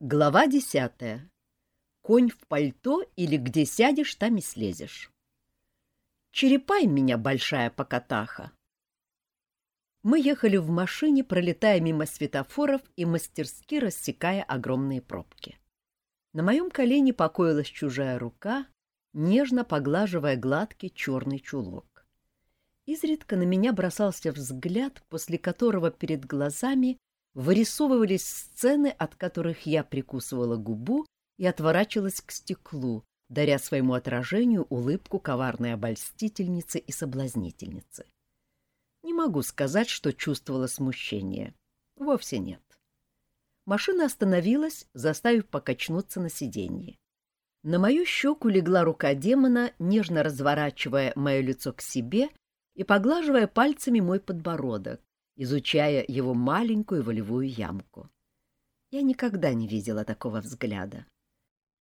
Глава десятая. Конь в пальто или где сядешь, там и слезешь. Черепай меня, большая покатаха. Мы ехали в машине, пролетая мимо светофоров и мастерски рассекая огромные пробки. На моем колене покоилась чужая рука, нежно поглаживая гладкий черный чулок. Изредка на меня бросался взгляд, после которого перед глазами вырисовывались сцены, от которых я прикусывала губу и отворачивалась к стеклу, даря своему отражению улыбку коварной обольстительницы и соблазнительницы. Не могу сказать, что чувствовала смущение. Вовсе нет. Машина остановилась, заставив покачнуться на сиденье. На мою щеку легла рука демона, нежно разворачивая мое лицо к себе и поглаживая пальцами мой подбородок, изучая его маленькую волевую ямку. Я никогда не видела такого взгляда.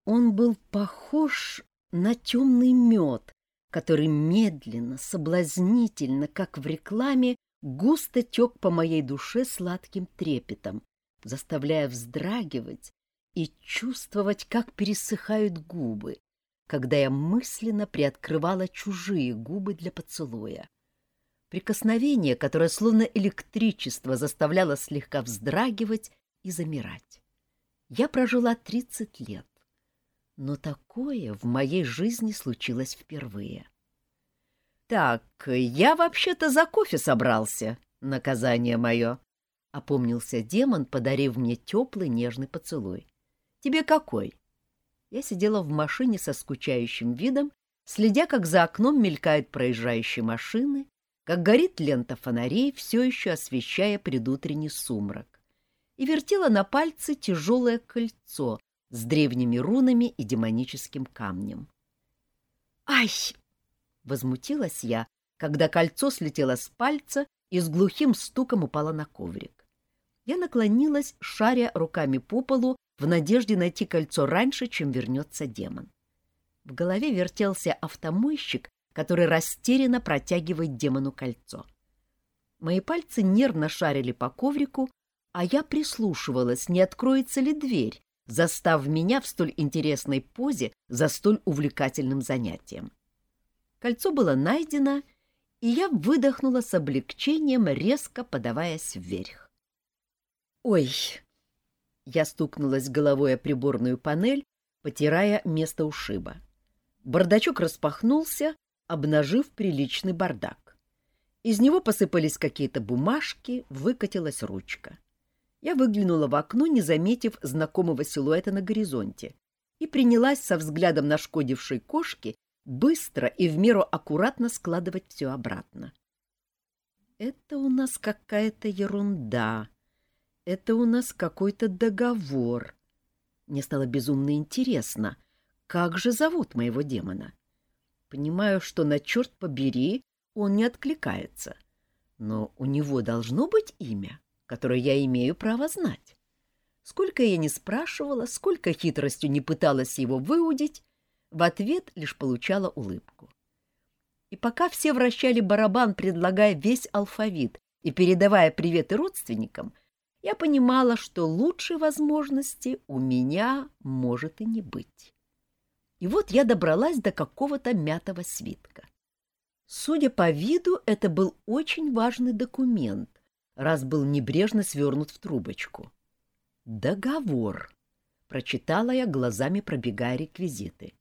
Он был похож на темный мед, который медленно, соблазнительно, как в рекламе, густо тек по моей душе сладким трепетом, заставляя вздрагивать и чувствовать, как пересыхают губы, когда я мысленно приоткрывала чужие губы для поцелуя. Прикосновение, которое словно электричество заставляло слегка вздрагивать и замирать. Я прожила 30 лет, но такое в моей жизни случилось впервые. «Так, я вообще-то за кофе собрался, наказание мое», — опомнился демон, подарив мне теплый нежный поцелуй. «Тебе какой?» Я сидела в машине со скучающим видом, следя, как за окном мелькают проезжающие машины, как горит лента фонарей, все еще освещая предутренний сумрак, и вертела на пальце тяжелое кольцо с древними рунами и демоническим камнем. «Ай!» — возмутилась я, когда кольцо слетело с пальца и с глухим стуком упало на коврик. Я наклонилась, шаря руками по полу, в надежде найти кольцо раньше, чем вернется демон. В голове вертелся автомойщик, который растерянно протягивает демону кольцо. Мои пальцы нервно шарили по коврику, а я прислушивалась, не откроется ли дверь, застав меня в столь интересной позе за столь увлекательным занятием. Кольцо было найдено, и я выдохнула с облегчением, резко подаваясь вверх. «Ой!» Я стукнулась головой о приборную панель, потирая место ушиба. Бардачок распахнулся, обнажив приличный бардак. Из него посыпались какие-то бумажки, выкатилась ручка. Я выглянула в окно, не заметив знакомого силуэта на горизонте, и принялась со взглядом нашкодившей кошки быстро и в меру аккуратно складывать все обратно. Это у нас какая-то ерунда. Это у нас какой-то договор. Мне стало безумно интересно, как же зовут моего демона? — Понимаю, что на черт побери он не откликается. Но у него должно быть имя, которое я имею право знать. Сколько я не спрашивала, сколько хитростью не пыталась его выудить, в ответ лишь получала улыбку. И пока все вращали барабан, предлагая весь алфавит и передавая приветы родственникам, я понимала, что лучшей возможности у меня может и не быть. И вот я добралась до какого-то мятого свитка. Судя по виду, это был очень важный документ, раз был небрежно свернут в трубочку. «Договор», — прочитала я, глазами пробегая реквизиты.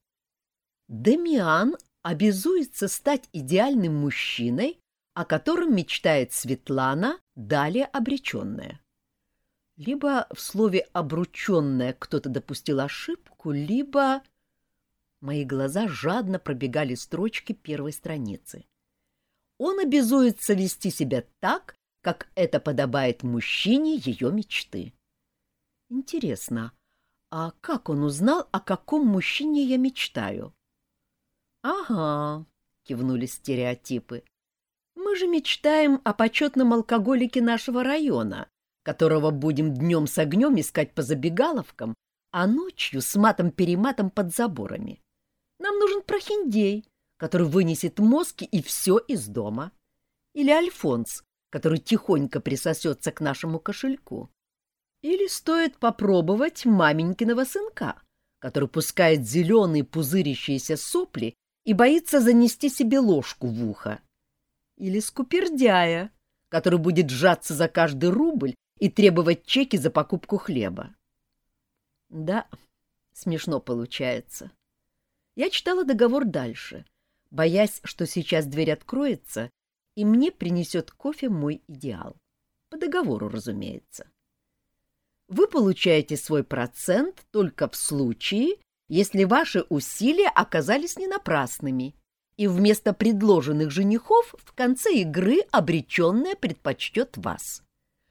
«Демиан обязуется стать идеальным мужчиной, о котором мечтает Светлана, далее обреченная». Либо в слове «обрученная» кто-то допустил ошибку, либо... Мои глаза жадно пробегали строчки первой страницы. Он обязуется вести себя так, как это подобает мужчине ее мечты. Интересно, а как он узнал, о каком мужчине я мечтаю? — Ага, — кивнули стереотипы. — Мы же мечтаем о почетном алкоголике нашего района, которого будем днем с огнем искать по забегаловкам, а ночью с матом-перематом под заборами. Нам нужен прохиндей, который вынесет мозги и все из дома. Или Альфонс, который тихонько присосется к нашему кошельку. Или стоит попробовать маменькиного сынка, который пускает зеленые пузырящиеся сопли и боится занести себе ложку в ухо. Или скупердяя, который будет сжаться за каждый рубль и требовать чеки за покупку хлеба. Да, смешно получается. Я читала договор дальше, боясь, что сейчас дверь откроется, и мне принесет кофе мой идеал. По договору, разумеется. Вы получаете свой процент только в случае, если ваши усилия оказались не напрасными, и вместо предложенных женихов в конце игры обреченная предпочтет вас.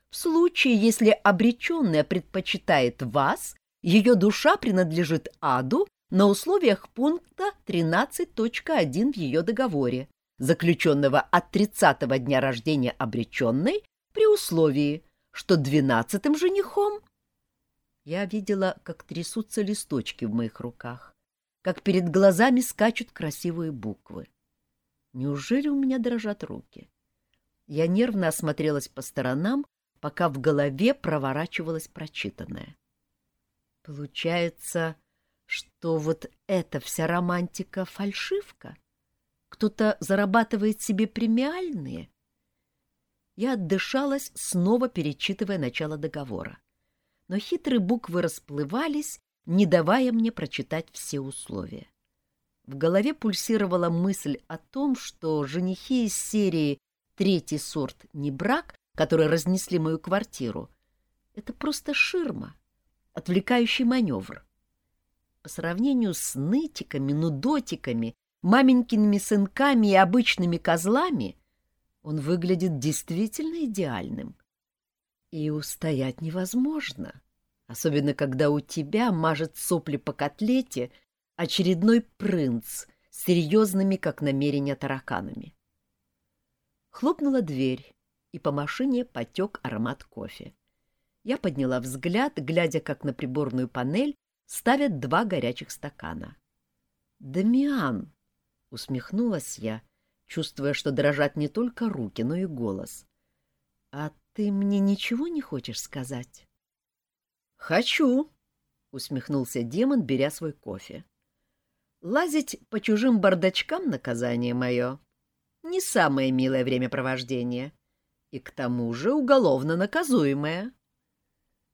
В случае, если обреченная предпочитает вас, ее душа принадлежит аду на условиях пункта 13.1 в ее договоре, заключенного от 30-го дня рождения обреченной при условии, что двенадцатым женихом я видела, как трясутся листочки в моих руках, как перед глазами скачут красивые буквы. Неужели у меня дрожат руки? Я нервно осмотрелась по сторонам, пока в голове проворачивалось прочитанное. Получается, что вот эта вся романтика — фальшивка? Кто-то зарабатывает себе премиальные? Я отдышалась, снова перечитывая начало договора. Но хитрые буквы расплывались, не давая мне прочитать все условия. В голове пульсировала мысль о том, что женихи из серии «Третий сорт не брак», которые разнесли мою квартиру, это просто ширма, отвлекающий маневр. По сравнению с нытиками, нудотиками, маменькиными сынками и обычными козлами он выглядит действительно идеальным. И устоять невозможно, особенно когда у тебя мажет сопли по котлете очередной принц с серьезными, как намерения, тараканами. Хлопнула дверь, и по машине потек аромат кофе. Я подняла взгляд, глядя, как на приборную панель ставят два горячих стакана. «Дамиан!» — усмехнулась я, чувствуя, что дрожат не только руки, но и голос. «А ты мне ничего не хочешь сказать?» «Хочу!» — усмехнулся демон, беря свой кофе. «Лазить по чужим бардачкам — наказание мое. Не самое милое времяпровождение. И к тому же уголовно наказуемое».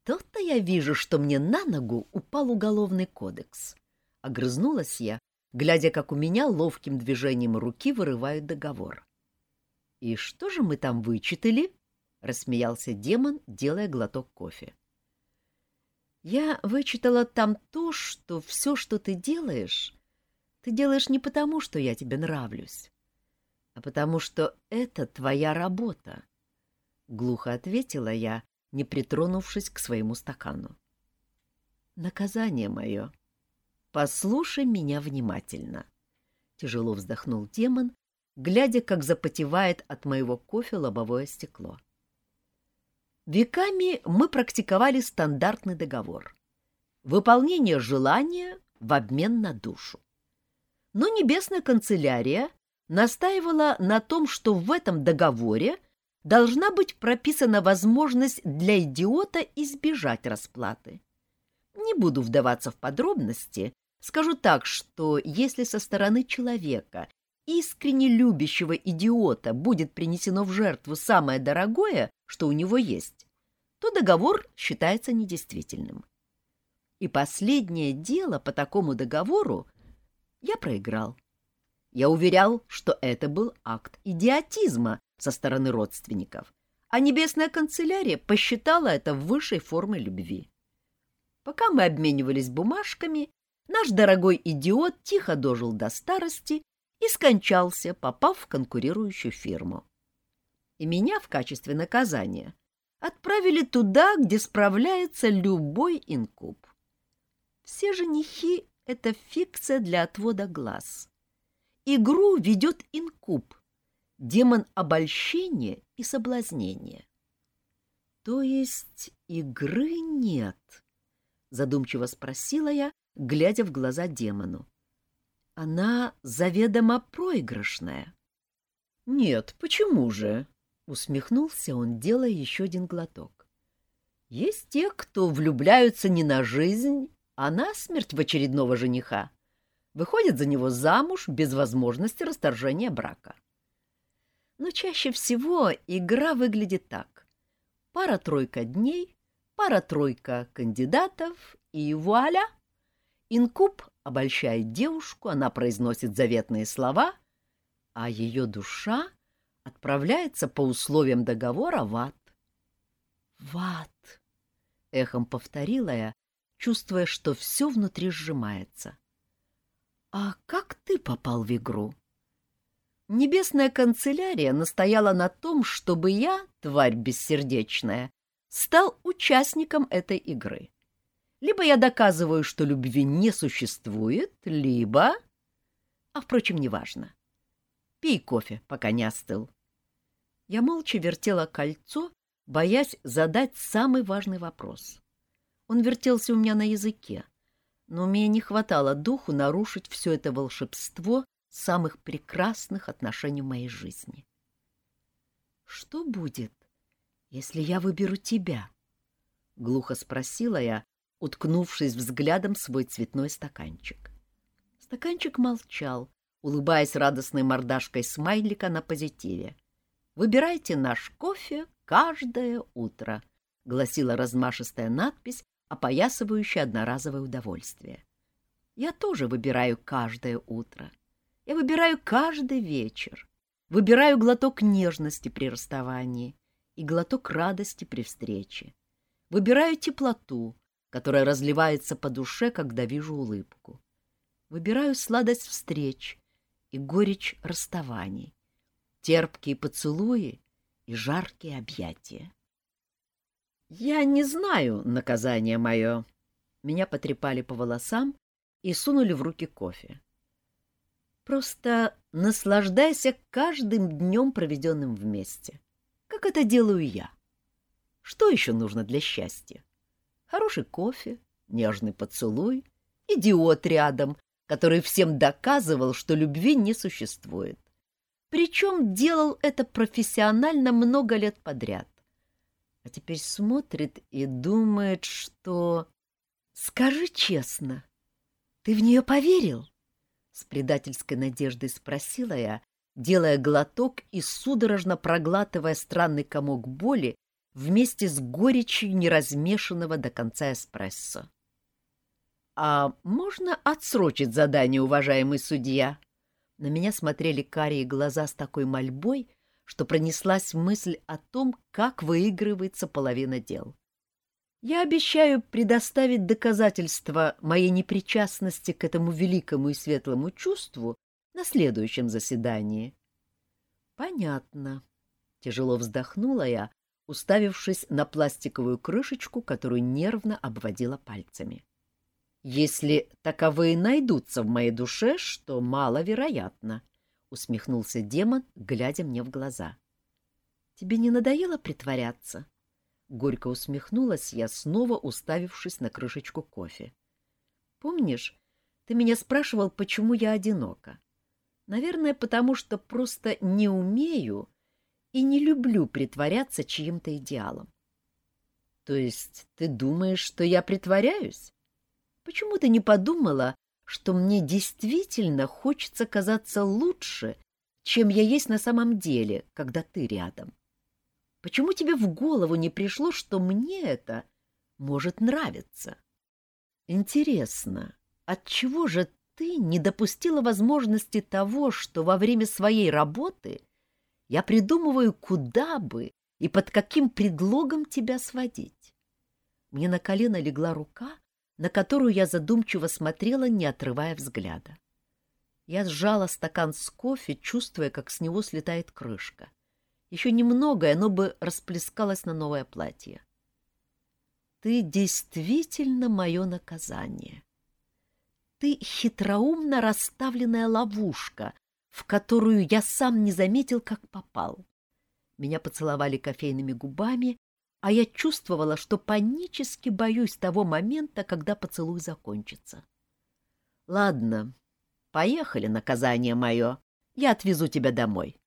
То-то я вижу, что мне на ногу упал уголовный кодекс. Огрызнулась я, глядя, как у меня ловким движением руки вырывают договор. — И что же мы там вычитали? — рассмеялся демон, делая глоток кофе. — Я вычитала там то, что все, что ты делаешь, ты делаешь не потому, что я тебе нравлюсь, а потому что это твоя работа. Глухо ответила я, не притронувшись к своему стакану. «Наказание мое. Послушай меня внимательно», — тяжело вздохнул демон, глядя, как запотевает от моего кофе лобовое стекло. Веками мы практиковали стандартный договор. Выполнение желания в обмен на душу. Но небесная канцелярия настаивала на том, что в этом договоре должна быть прописана возможность для идиота избежать расплаты. Не буду вдаваться в подробности, скажу так, что если со стороны человека, искренне любящего идиота, будет принесено в жертву самое дорогое, что у него есть, то договор считается недействительным. И последнее дело по такому договору я проиграл. Я уверял, что это был акт идиотизма, со стороны родственников, а небесная канцелярия посчитала это высшей формой любви. Пока мы обменивались бумажками, наш дорогой идиот тихо дожил до старости и скончался, попав в конкурирующую фирму. И меня в качестве наказания отправили туда, где справляется любой инкуб. Все женихи — это фикция для отвода глаз. Игру ведет инкуб, демон обольщения и соблазнения. То есть игры нет? Задумчиво спросила я, глядя в глаза демону. Она заведомо проигрышная. Нет, почему же? Усмехнулся он, делая еще один глоток. Есть те, кто влюбляются не на жизнь, а на смерть в очередного жениха. Выходят за него замуж без возможности расторжения брака. Но чаще всего игра выглядит так. Пара-тройка дней, пара-тройка кандидатов, и вуаля! Инкуб обольщает девушку, она произносит заветные слова, а ее душа отправляется по условиям договора в ад. «В ад!» — эхом повторила я, чувствуя, что все внутри сжимается. «А как ты попал в игру?» Небесная канцелярия настояла на том, чтобы я, тварь бессердечная, стал участником этой игры. Либо я доказываю, что любви не существует, либо... А, впрочем, неважно. Пей кофе, пока не остыл. Я молча вертела кольцо, боясь задать самый важный вопрос. Он вертелся у меня на языке, но мне не хватало духу нарушить все это волшебство самых прекрасных отношений в моей жизни. «Что будет, если я выберу тебя?» — глухо спросила я, уткнувшись взглядом в свой цветной стаканчик. Стаканчик молчал, улыбаясь радостной мордашкой смайлика на позитиве. «Выбирайте наш кофе каждое утро», — гласила размашистая надпись, опоясывающая одноразовое удовольствие. «Я тоже выбираю каждое утро. Я выбираю каждый вечер. Выбираю глоток нежности при расставании и глоток радости при встрече. Выбираю теплоту, которая разливается по душе, когда вижу улыбку. Выбираю сладость встреч и горечь расставаний, терпкие поцелуи и жаркие объятия. Я не знаю наказание мое. Меня потрепали по волосам и сунули в руки кофе. Просто наслаждайся каждым днем, проведенным вместе, как это делаю я. Что еще нужно для счастья? Хороший кофе, нежный поцелуй, идиот рядом, который всем доказывал, что любви не существует. Причем делал это профессионально много лет подряд. А теперь смотрит и думает, что... Скажи честно, ты в нее поверил? С предательской надеждой спросила я, делая глоток и судорожно проглатывая странный комок боли, вместе с горечью неразмешанного до конца эспрессо. «А можно отсрочить задание, уважаемый судья?» На меня смотрели карие глаза с такой мольбой, что пронеслась мысль о том, как выигрывается половина дел. Я обещаю предоставить доказательства моей непричастности к этому великому и светлому чувству на следующем заседании. — Понятно. Тяжело вздохнула я, уставившись на пластиковую крышечку, которую нервно обводила пальцами. «Если таковые найдутся в моей душе, что маловероятно», — усмехнулся демон, глядя мне в глаза. «Тебе не надоело притворяться?» Горько усмехнулась я, снова уставившись на крышечку кофе. «Помнишь, ты меня спрашивал, почему я одинока? Наверное, потому что просто не умею и не люблю притворяться чьим-то идеалом. То есть ты думаешь, что я притворяюсь? Почему ты не подумала, что мне действительно хочется казаться лучше, чем я есть на самом деле, когда ты рядом? Почему тебе в голову не пришло, что мне это может нравиться? Интересно, от чего же ты не допустила возможности того, что во время своей работы я придумываю, куда бы и под каким предлогом тебя сводить. Мне на колено легла рука, на которую я задумчиво смотрела, не отрывая взгляда. Я сжала стакан с кофе, чувствуя, как с него слетает крышка. Еще немного, и оно бы расплескалось на новое платье. Ты действительно мое наказание. Ты хитроумно расставленная ловушка, в которую я сам не заметил, как попал. Меня поцеловали кофейными губами, а я чувствовала, что панически боюсь того момента, когда поцелуй закончится. Ладно, поехали, наказание мое. Я отвезу тебя домой.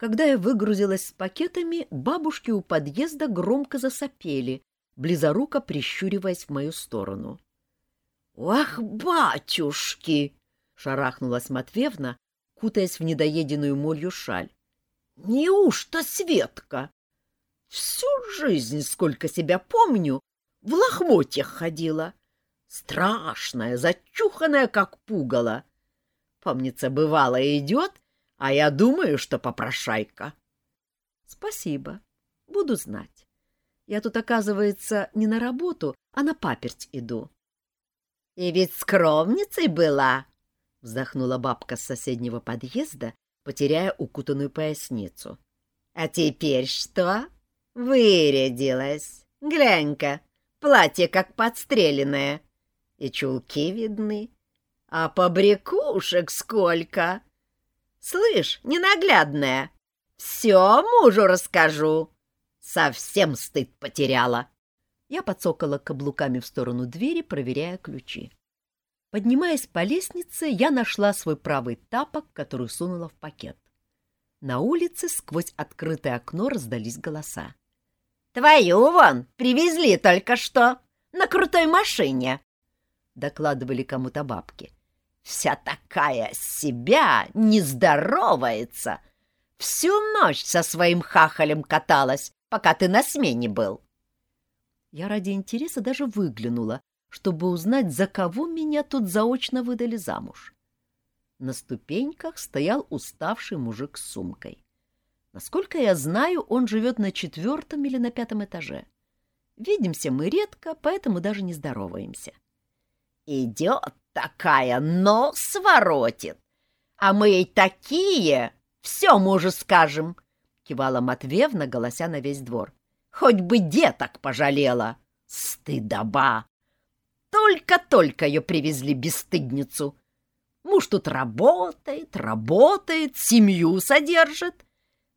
Когда я выгрузилась с пакетами, бабушки у подъезда громко засопели, близоруко прищуриваясь в мою сторону. «Ах, батюшки!» — шарахнулась Матвеевна, кутаясь в недоеденную молью шаль. «Неужто Светка? Всю жизнь, сколько себя помню, в лохмотьях ходила. Страшная, зачуханная, как пугало. Помнится, бывало, идет, а я думаю, что попрошайка. Спасибо, буду знать. Я тут, оказывается, не на работу, а на паперть иду. И ведь скромницей была, вздохнула бабка с соседнего подъезда, потеряя укутанную поясницу. А теперь что? Вырядилась. Глянь-ка, платье как подстреленное. И чулки видны. А побрякушек сколько! Слышь, ненаглядная, все мужу расскажу. Совсем стыд потеряла. Я подсокала каблуками в сторону двери, проверяя ключи. Поднимаясь по лестнице, я нашла свой правый тапок, который сунула в пакет. На улице сквозь открытое окно раздались голоса. «Твою вон привезли только что на крутой машине!» — докладывали кому-то бабки. Вся такая себя не здоровается. Всю ночь со своим хахалем каталась, пока ты на смене был. Я ради интереса даже выглянула, чтобы узнать, за кого меня тут заочно выдали замуж. На ступеньках стоял уставший мужик с сумкой. Насколько я знаю, он живет на четвертом или на пятом этаже. Видимся мы редко, поэтому даже не здороваемся. Идет такая, но своротит. А мы ей такие, все мужу скажем, — кивала Матвеевна, голося на весь двор. Хоть бы деток пожалела. Стыдоба! Только-только ее привезли бесстыдницу. Муж тут работает, работает, семью содержит,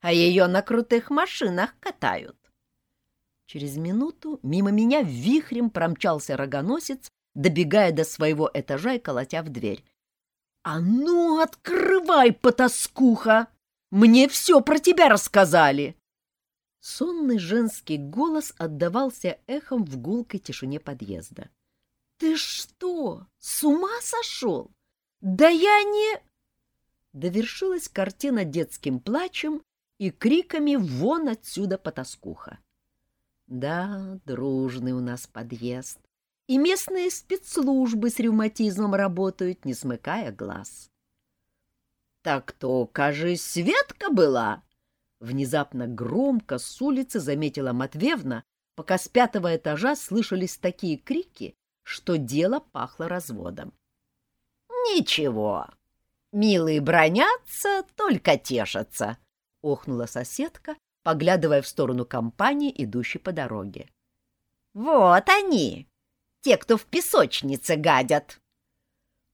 а ее на крутых машинах катают. Через минуту мимо меня вихрем промчался рогоносец добегая до своего этажа и колотя в дверь. «А ну, открывай, потаскуха! Мне все про тебя рассказали!» Сонный женский голос отдавался эхом в гулкой тишине подъезда. «Ты что, с ума сошел? Да я не...» Довершилась картина детским плачем и криками «Вон отсюда, потаскуха!» Да, дружный у нас подъезд и местные спецслужбы с ревматизмом работают, не смыкая глаз. «Так то, кажись, Светка была!» Внезапно громко с улицы заметила Матвевна, пока с пятого этажа слышались такие крики, что дело пахло разводом. «Ничего, милые бронятся, только тешатся», — охнула соседка, поглядывая в сторону компании, идущей по дороге. «Вот они, те, кто в песочнице гадят.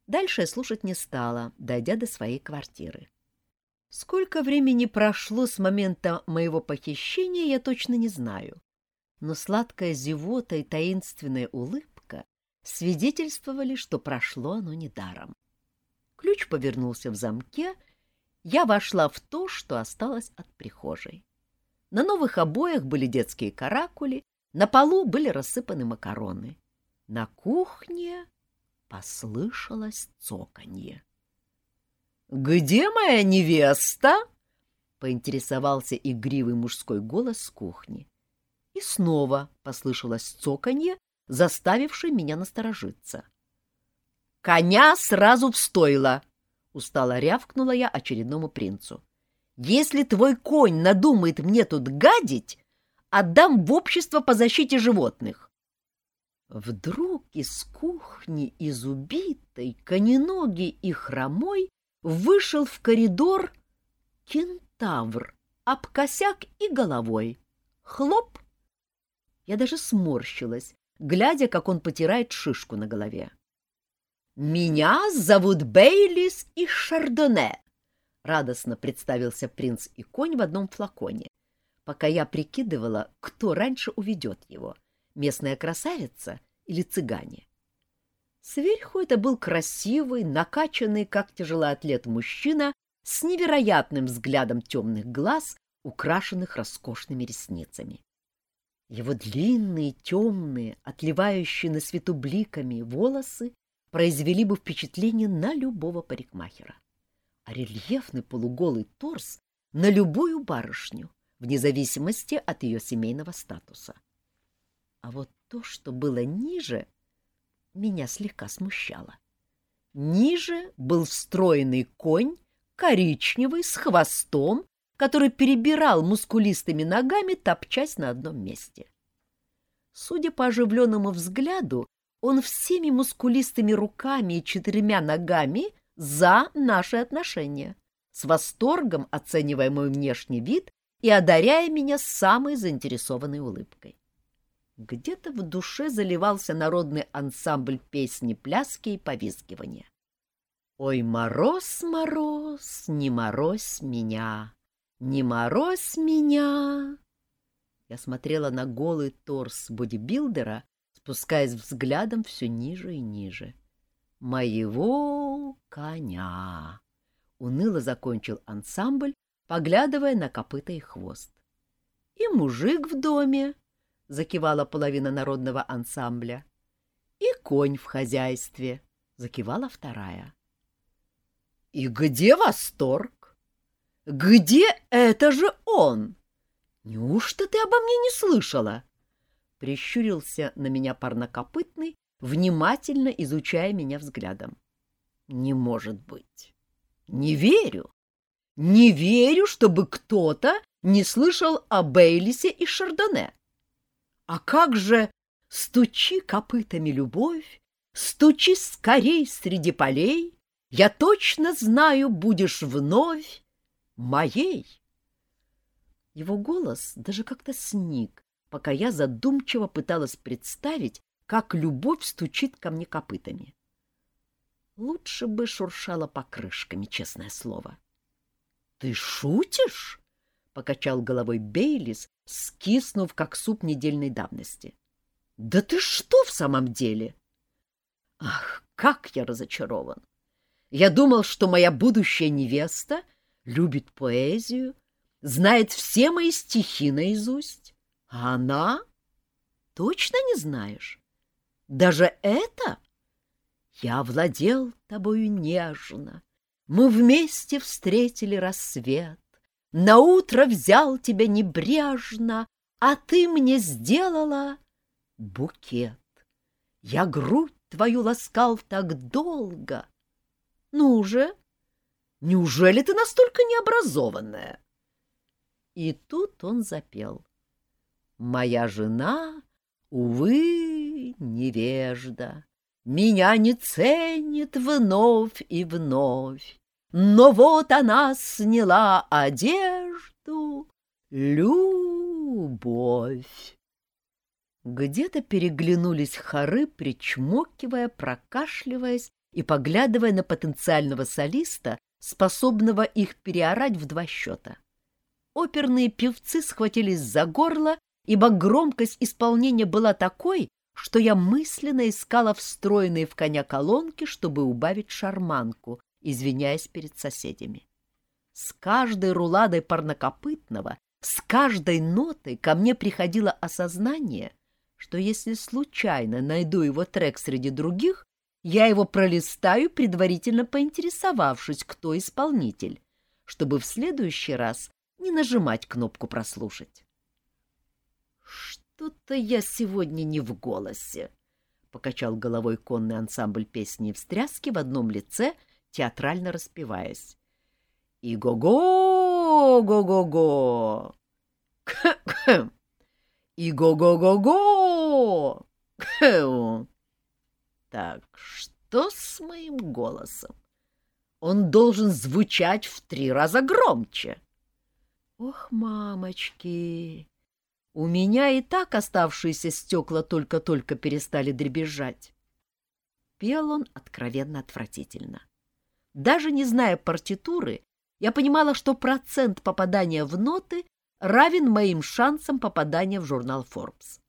Дальше слушать не стала, дойдя до своей квартиры. Сколько времени прошло с момента моего похищения, я точно не знаю. Но сладкая зевота и таинственная улыбка свидетельствовали, что прошло оно недаром. Ключ повернулся в замке, я вошла в то, что осталось от прихожей. На новых обоях были детские каракули, на полу были рассыпаны макароны. На кухне послышалось цоканье. «Где моя невеста?» — поинтересовался игривый мужской голос с кухни. И снова послышалось цоканье, заставившее меня насторожиться. «Коня сразу в стойло!» — устало рявкнула я очередному принцу. «Если твой конь надумает мне тут гадить, отдам в общество по защите животных. Вдруг из кухни, из убитой, коненогий и хромой, вышел в коридор кентавр, об косяк и головой. Хлоп! Я даже сморщилась, глядя, как он потирает шишку на голове. «Меня зовут Бейлис из Шардоне», — радостно представился принц и конь в одном флаконе, пока я прикидывала, кто раньше уведет его — местная красавица или цыгане. Сверху это был красивый, накачанный, как тяжелоатлет мужчина, с невероятным взглядом темных глаз, украшенных роскошными ресницами. Его длинные, темные, отливающие на свету бликами волосы произвели бы впечатление на любого парикмахера, а рельефный полуголый торс — на любую барышню, вне зависимости от ее семейного статуса. А вот то, что было ниже, меня слегка смущало. Ниже был встроенный конь, коричневый, с хвостом, который перебирал мускулистыми ногами, топчась на одном месте. Судя по оживленному взгляду, он всеми мускулистыми руками и четырьмя ногами за наши отношения, с восторгом оценивая мой внешний вид и одаряя меня самой заинтересованной улыбкой. Где-то в душе заливался народный ансамбль песни, пляски и повизгивания. «Ой, мороз, мороз, не морозь меня, не морозь меня!» Я смотрела на голый торс бодибилдера, спускаясь взглядом все ниже и ниже. «Моего коня!» — уныло закончил ансамбль, поглядывая на копыта и хвост. «И мужик в доме!» — закивала половина народного ансамбля. «И конь в хозяйстве!» — закивала вторая. «И где восторг? Где это же он? Неужто ты обо мне не слышала?» Прищурился на меня парнокопытный, внимательно изучая меня взглядом. «Не может быть! Не верю! Не верю, чтобы кто-то не слышал о Бейлисе и Шардоне! А как же стучи копытами любовь, стучи скорей среди полей, я точно знаю, будешь вновь моей!» Его голос даже как-то сник, пока я задумчиво пыталась представить, как любовь стучит ко мне копытами. Лучше бы шуршала покрышками, честное слово. — Ты шутишь? — покачал головой Бейлис, скиснув, как суп недельной давности. — Да ты что в самом деле? Ах, как я разочарован! Я думал, что моя будущая невеста любит поэзию, знает все мои стихи наизусть. А она? Точно не знаешь? Даже это? Я владел тобою нежно. Мы вместе встретили рассвет. На утро взял тебя небрежно, а ты мне сделала букет. Я грудь твою ласкал так долго. Ну же, неужели ты настолько необразованная? И тут он запел. Моя жена, увы, невежда, Меня не ценит вновь и вновь, Но вот она сняла одежду, Любовь. Где-то переглянулись хоры, причмокивая, прокашливаясь и поглядывая на потенциального солиста, способного их переорать в два счета. Оперные певцы схватились за горло ибо громкость исполнения была такой, что я мысленно искала встроенные в коня колонки, чтобы убавить шарманку, извиняясь перед соседями. С каждой руладой парнокопытного, с каждой нотой ко мне приходило осознание, что если случайно найду его трек среди других, я его пролистаю, предварительно поинтересовавшись, кто исполнитель, чтобы в следующий раз не нажимать кнопку «Прослушать». «Что-то я сегодня не в голосе», — покачал головой конный ансамбль песни и встряски в одном лице, театрально распеваясь. «И го-го, го-го-го! И го-го-го-го! Так, что с моим голосом? Он должен звучать в три раза громче!» «Ох, мамочки!» У меня и так оставшиеся стекла только-только перестали дребезжать. Пел он откровенно отвратительно. Даже не зная партитуры, я понимала, что процент попадания в ноты равен моим шансам попадания в журнал Forbes.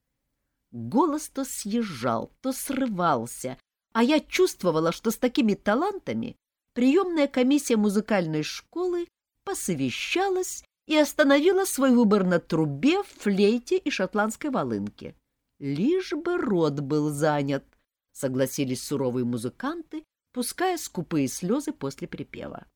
Голос то съезжал, то срывался, а я чувствовала, что с такими талантами приемная комиссия музыкальной школы посовещалась и остановила свой выбор на трубе, флейте и шотландской волынке. Лишь бы рот был занят, согласились суровые музыканты, пуская скупые слезы после припева.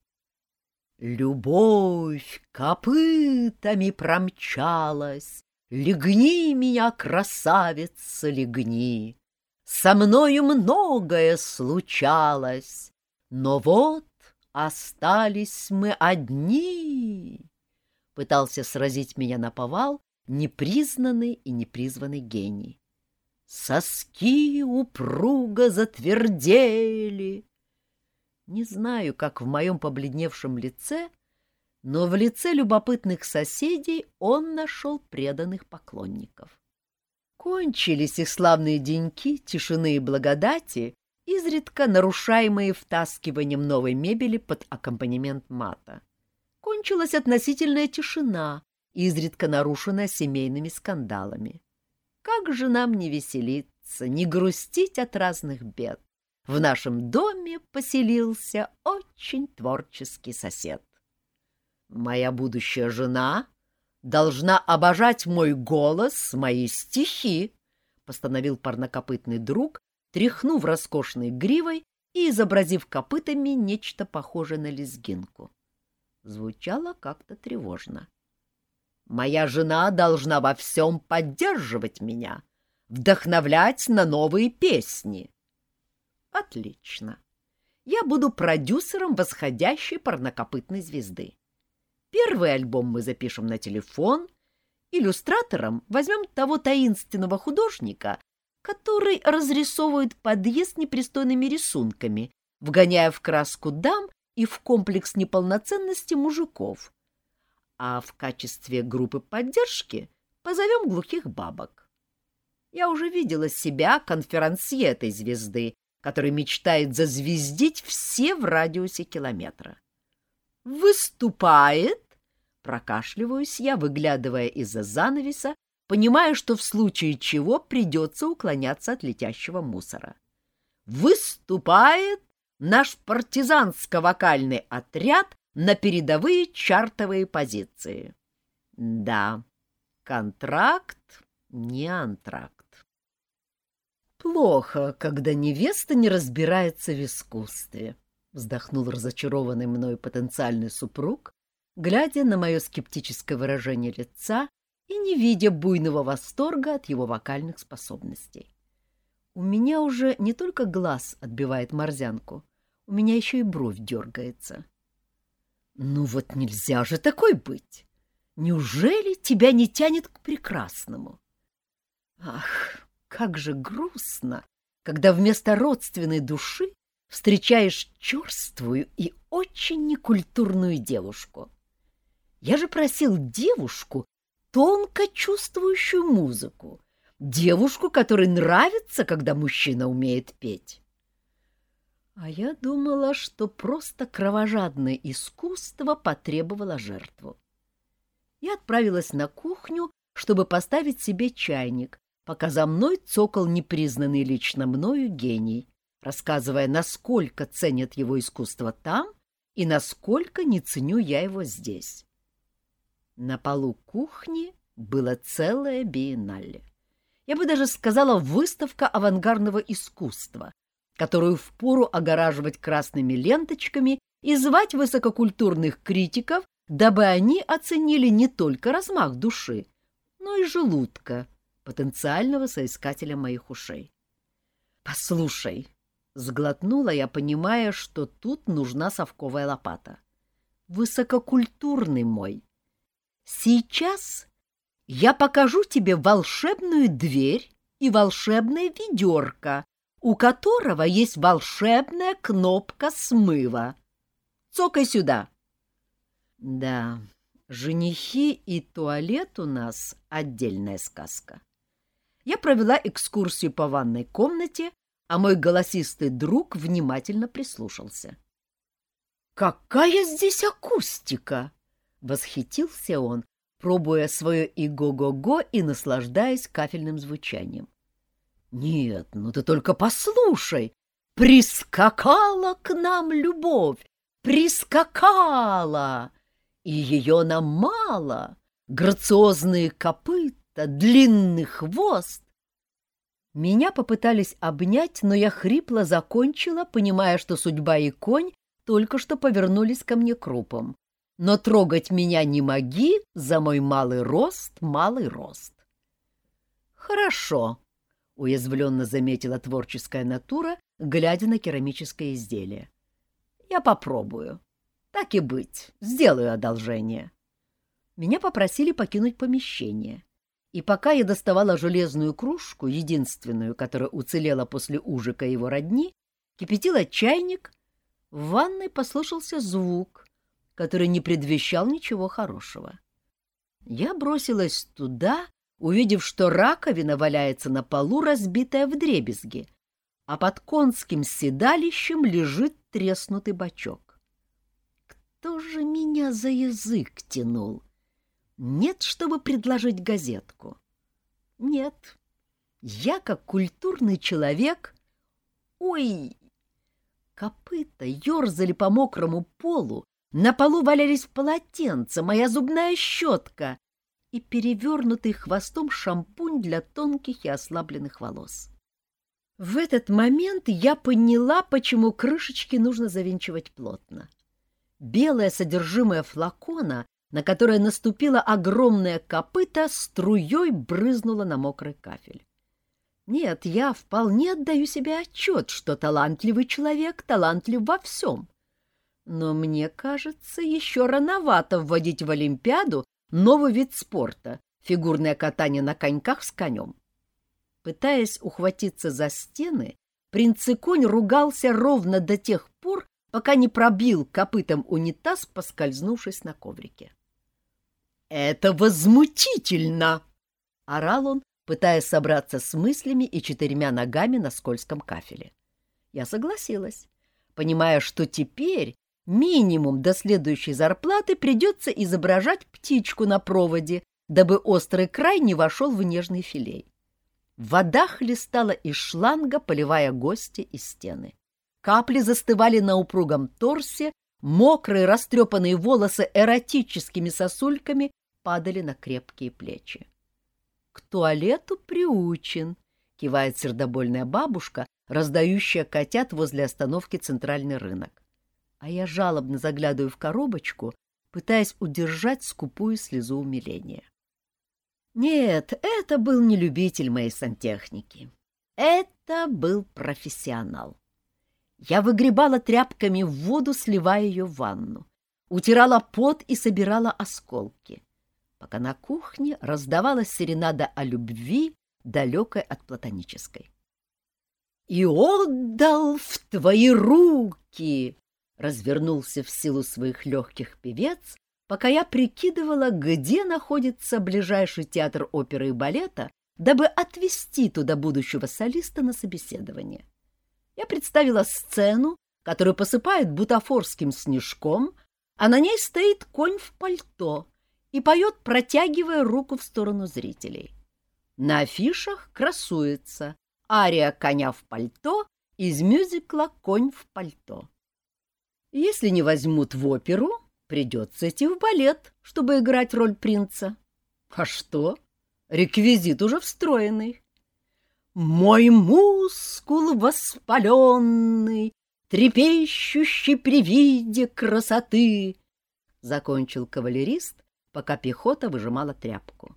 Любовь копытами промчалась, Легни меня, красавица, легни. Со мною многое случалось, Но вот остались мы одни. Пытался сразить меня на повал непризнанный и непризванный гений. Соски упруго затвердели. Не знаю, как в моем побледневшем лице — но в лице любопытных соседей он нашел преданных поклонников. Кончились их славные деньки тишины и благодати, изредка нарушаемые втаскиванием новой мебели под аккомпанемент мата. Кончилась относительная тишина, изредка нарушенная семейными скандалами. Как же нам не веселиться, не грустить от разных бед? В нашем доме поселился очень творческий сосед. Моя будущая жена должна обожать мой голос, мои стихи, — постановил парнокопытный друг, тряхнув роскошной гривой и изобразив копытами нечто похожее на лезгинку. Звучало как-то тревожно. «Моя жена должна во всем поддерживать меня, вдохновлять на новые песни». «Отлично. Я буду продюсером восходящей парнокопытной звезды. Первый альбом мы запишем на телефон, иллюстратором возьмем того таинственного художника, который разрисовывает подъезд непристойными рисунками, вгоняя в краску дам и в комплекс неполноценности мужиков. А в качестве группы поддержки позовем глухих бабок. Я уже видела себя конферансье этой звезды, который мечтает зазвездить все в радиусе километра. Выступает Прокашливаюсь я, выглядывая из-за занавеса, понимая, что в случае чего придется уклоняться от летящего мусора. Выступает наш партизанско-вокальный отряд на передовые чартовые позиции. Да, контракт не антракт. Плохо, когда невеста не разбирается в искусстве, вздохнул разочарованный мною потенциальный супруг, глядя на мое скептическое выражение лица и не видя буйного восторга от его вокальных способностей. У меня уже не только глаз отбивает морзянку, у меня еще и бровь дергается. Ну вот нельзя же такой быть! Неужели тебя не тянет к прекрасному? Ах, как же грустно, когда вместо родственной души встречаешь черствую и очень некультурную девушку. Я же просил девушку, тонко чувствующую музыку, девушку, которой нравится, когда мужчина умеет петь. А я думала, что просто кровожадное искусство потребовало жертву. Я отправилась на кухню, чтобы поставить себе чайник, пока за мной цокол непризнанный лично мною гений, рассказывая, насколько ценят его искусство там и насколько не ценю я его здесь. На полу кухни было целое биеннале. Я бы даже сказала выставка авангардного искусства, которую впору огораживать красными ленточками и звать высококультурных критиков, дабы они оценили не только размах души, но и желудка, потенциального соискателя моих ушей. «Послушай», — сглотнула я, понимая, что тут нужна совковая лопата. «Высококультурный мой, Сейчас я покажу тебе волшебную дверь и волшебное ведерко, у которого есть волшебная кнопка смыва. Цокай сюда. Да, женихи и туалет у нас отдельная сказка. Я провела экскурсию по ванной комнате, а мой голосистый друг внимательно прислушался. «Какая здесь акустика!» Восхитился он, пробуя свое иго-го-го и наслаждаясь кафельным звучанием. «Нет, ну ты только послушай! Прискакала к нам любовь! Прискакала!» И ее нам мало. Грациозные копыта, длинный хвост. Меня попытались обнять, но я хрипло закончила, понимая, что судьба и конь только что повернулись ко мне крупом. Но трогать меня не моги за мой малый рост, малый рост. Хорошо, — уязвленно заметила творческая натура, глядя на керамическое изделие. Я попробую. Так и быть, сделаю одолжение. Меня попросили покинуть помещение. И пока я доставала железную кружку, единственную, которая уцелела после ужика его родни, кипятила чайник, в ванной послышался звук, который не предвещал ничего хорошего. Я бросилась туда, увидев, что раковина валяется на полу, разбитая вдребезги, а под конским седалищем лежит треснутый бачок. Кто же меня за язык тянул? Нет, чтобы предложить газетку. Нет, я, как культурный человек... Ой! Копыта ерзали по мокрому полу, на полу валялись полотенца, моя зубная щетка и перевернутый хвостом шампунь для тонких и ослабленных волос. В этот момент я поняла, почему крышечки нужно завинчивать плотно. Белое содержимое флакона на которое наступила огромная копыта, струей брызнула на мокрый кафель. Нет, я вполне отдаю себе отчет, что талантливый человек талантлив во всем. Но мне кажется, еще рановато вводить в Олимпиаду новый вид спорта — фигурное катание на коньках с конем. Пытаясь ухватиться за стены, принциконь ругался ровно до тех пор, пока не пробил копытом унитаз, поскользнувшись на коврике. «Это возмутительно!» — орал он, пытаясь собраться с мыслями и четырьмя ногами на скользком кафеле. Я согласилась, понимая, что теперь минимум до следующей зарплаты придется изображать птичку на проводе, дабы острый край не вошел в нежный филей. Вода хлестала из шланга, поливая гости и стены. Капли застывали на упругом торсе, мокрые растрепанные волосы эротическими сосульками падали на крепкие плечи. — К туалету приучен, — кивает сердобольная бабушка, раздающая котят возле остановки «Центральный рынок». А я жалобно заглядываю в коробочку, пытаясь удержать скупую слезу умиления. Нет, это был не любитель моей сантехники. Это был профессионал. Я выгребала тряпками в воду, сливая ее в ванну, утирала пот и собирала осколки пока на кухне раздавалась серенада о любви, далекой от платонической. «И отдал в твои руки!» — развернулся в силу своих легких певец, пока я прикидывала, где находится ближайший театр оперы и балета, дабы отвезти туда будущего солиста на собеседование. Я представила сцену, которую посыпают бутафорским снежком, а на ней стоит конь в пальто, и поет, протягивая руку в сторону зрителей. На афишах красуется ария коня в пальто из мюзикла «Конь в пальто». Если не возьмут в оперу, придется идти в балет, чтобы играть роль принца. А что? Реквизит уже встроенный. Мой мускул воспаленный, трепещущий при виде красоты, закончил кавалерист, пока пехота выжимала тряпку.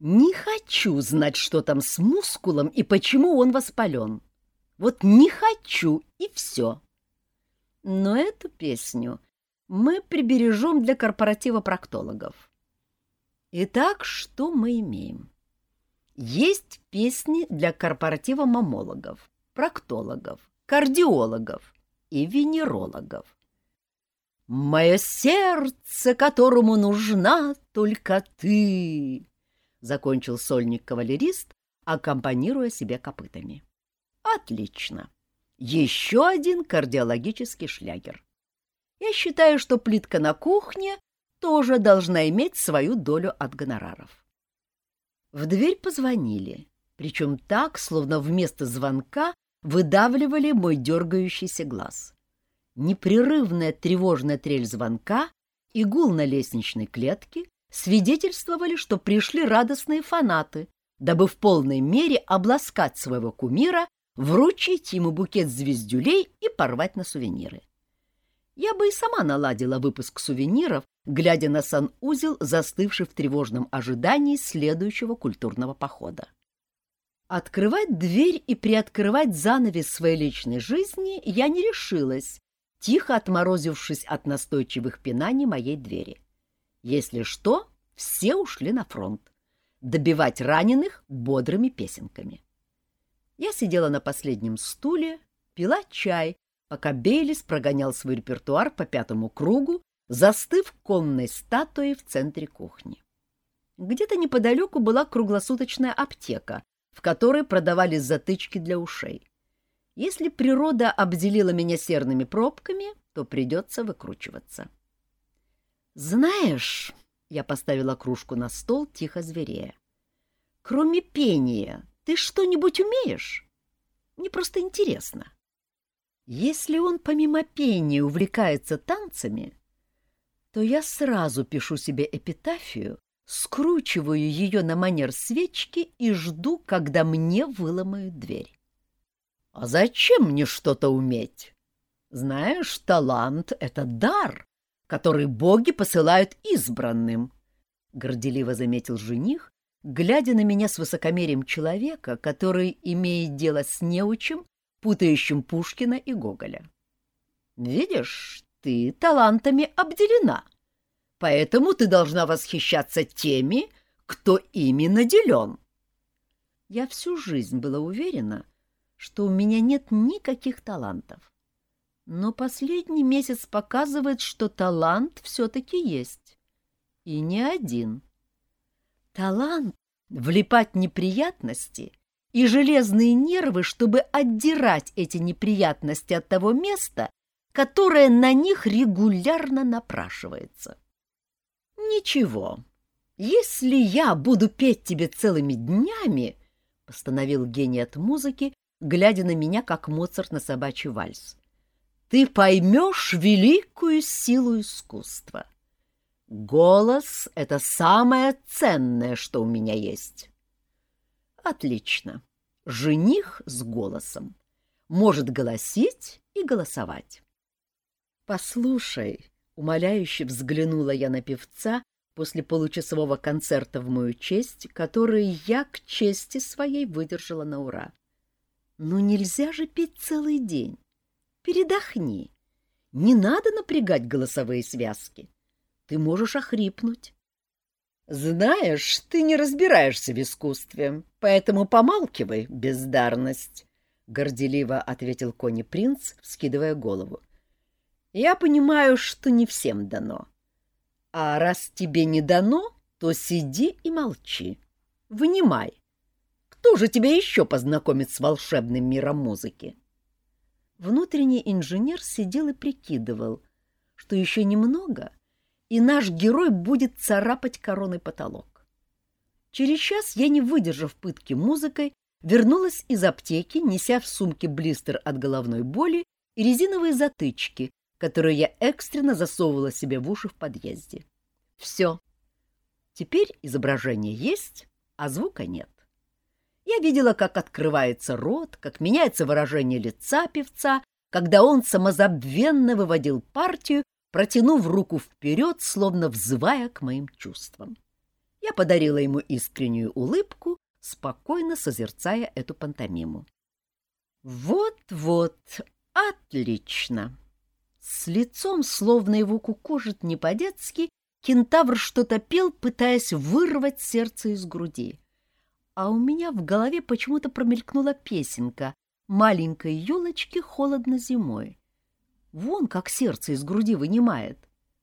Не хочу знать, что там с мускулом и почему он воспален. Вот не хочу, и все. Но эту песню мы прибережем для корпоратива проктологов. Итак, что мы имеем? Есть песни для корпоратива мамологов, проктологов, кардиологов и венерологов. Мое сердце, которому нужна только ты, закончил сольник-кавалерист, аккомпанируя себе копытами. Отлично. Еще один кардиологический шлягер. Я считаю, что плитка на кухне тоже должна иметь свою долю от гонораров. В дверь позвонили, причем так, словно вместо звонка выдавливали мой дергающийся глаз непрерывная тревожная трель звонка и гул на лестничной клетке свидетельствовали, что пришли радостные фанаты, дабы в полной мере обласкать своего кумира, вручить ему букет звездюлей и порвать на сувениры. Я бы и сама наладила выпуск сувениров, глядя на санузел, застывший в тревожном ожидании следующего культурного похода. Открывать дверь и приоткрывать занавес своей личной жизни я не решилась, тихо отморозившись от настойчивых пинаний моей двери. Если что, все ушли на фронт. Добивать раненых бодрыми песенками. Я сидела на последнем стуле, пила чай, пока Бейлис прогонял свой репертуар по пятому кругу, застыв конной статуей в центре кухни. Где-то неподалеку была круглосуточная аптека, в которой продавались затычки для ушей. Если природа обделила меня серными пробками, то придется выкручиваться. «Знаешь...» — я поставила кружку на стол, тихо зверея. «Кроме пения, ты что-нибудь умеешь? Мне просто интересно. Если он помимо пения увлекается танцами, то я сразу пишу себе эпитафию, скручиваю ее на манер свечки и жду, когда мне выломают дверь. А зачем мне что-то уметь? Знаешь, талант — это дар, который боги посылают избранным, — горделиво заметил жених, глядя на меня с высокомерием человека, который имеет дело с неучем, путающим Пушкина и Гоголя. Видишь, ты талантами обделена, поэтому ты должна восхищаться теми, кто ими наделен. Я всю жизнь была уверена, что у меня нет никаких талантов. Но последний месяц показывает, что талант все-таки есть. И не один. Талант — влипать неприятности и железные нервы, чтобы отдирать эти неприятности от того места, которое на них регулярно напрашивается. Ничего, если я буду петь тебе целыми днями, — постановил гений от музыки, глядя на меня, как Моцарт на собачий вальс. Ты поймешь великую силу искусства. Голос — это самое ценное, что у меня есть. Отлично. Жених с голосом. Может голосить и голосовать. Послушай, умоляюще взглянула я на певца после получасового концерта в мою честь, который я к чести своей выдержала на ура. Ну нельзя же петь целый день. Передохни. Не надо напрягать голосовые связки. Ты можешь охрипнуть. Знаешь, ты не разбираешься в искусстве, поэтому помалкивай, бездарность, — горделиво ответил Кони принц, вскидывая голову. Я понимаю, что не всем дано. А раз тебе не дано, то сиди и молчи. Внимай. Кто же тебя еще познакомит с волшебным миром музыки? Внутренний инженер сидел и прикидывал, что еще немного, и наш герой будет царапать короной потолок. Через час я, не выдержав пытки музыкой, вернулась из аптеки, неся в сумке блистер от головной боли и резиновые затычки, которые я экстренно засовывала себе в уши в подъезде. Все. Теперь изображение есть, а звука нет. Я видела, как открывается рот, как меняется выражение лица певца, когда он самозабвенно выводил партию, протянув руку вперед, словно взывая к моим чувствам. Я подарила ему искреннюю улыбку, спокойно созерцая эту пантомиму. «Вот-вот, отлично!» С лицом, словно его кукожит не по-детски, кентавр что-то пел, пытаясь вырвать сердце из груди а у меня в голове почему-то промелькнула песенка «Маленькой елочке холодно зимой». Вон как сердце из груди вынимает.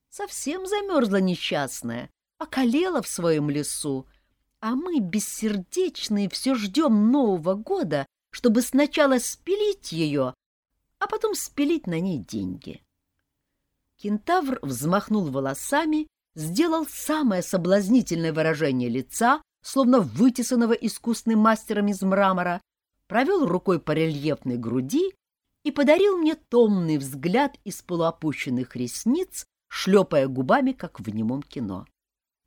Совсем замерзла несчастная, околела в своем лесу, а мы, бессердечные, все ждем Нового года, чтобы сначала спилить ее, а потом спилить на ней деньги. Кентавр взмахнул волосами, сделал самое соблазнительное выражение лица, словно вытесанного искусным мастером из мрамора, провел рукой по рельефной груди и подарил мне томный взгляд из полуопущенных ресниц, шлепая губами, как в немом кино.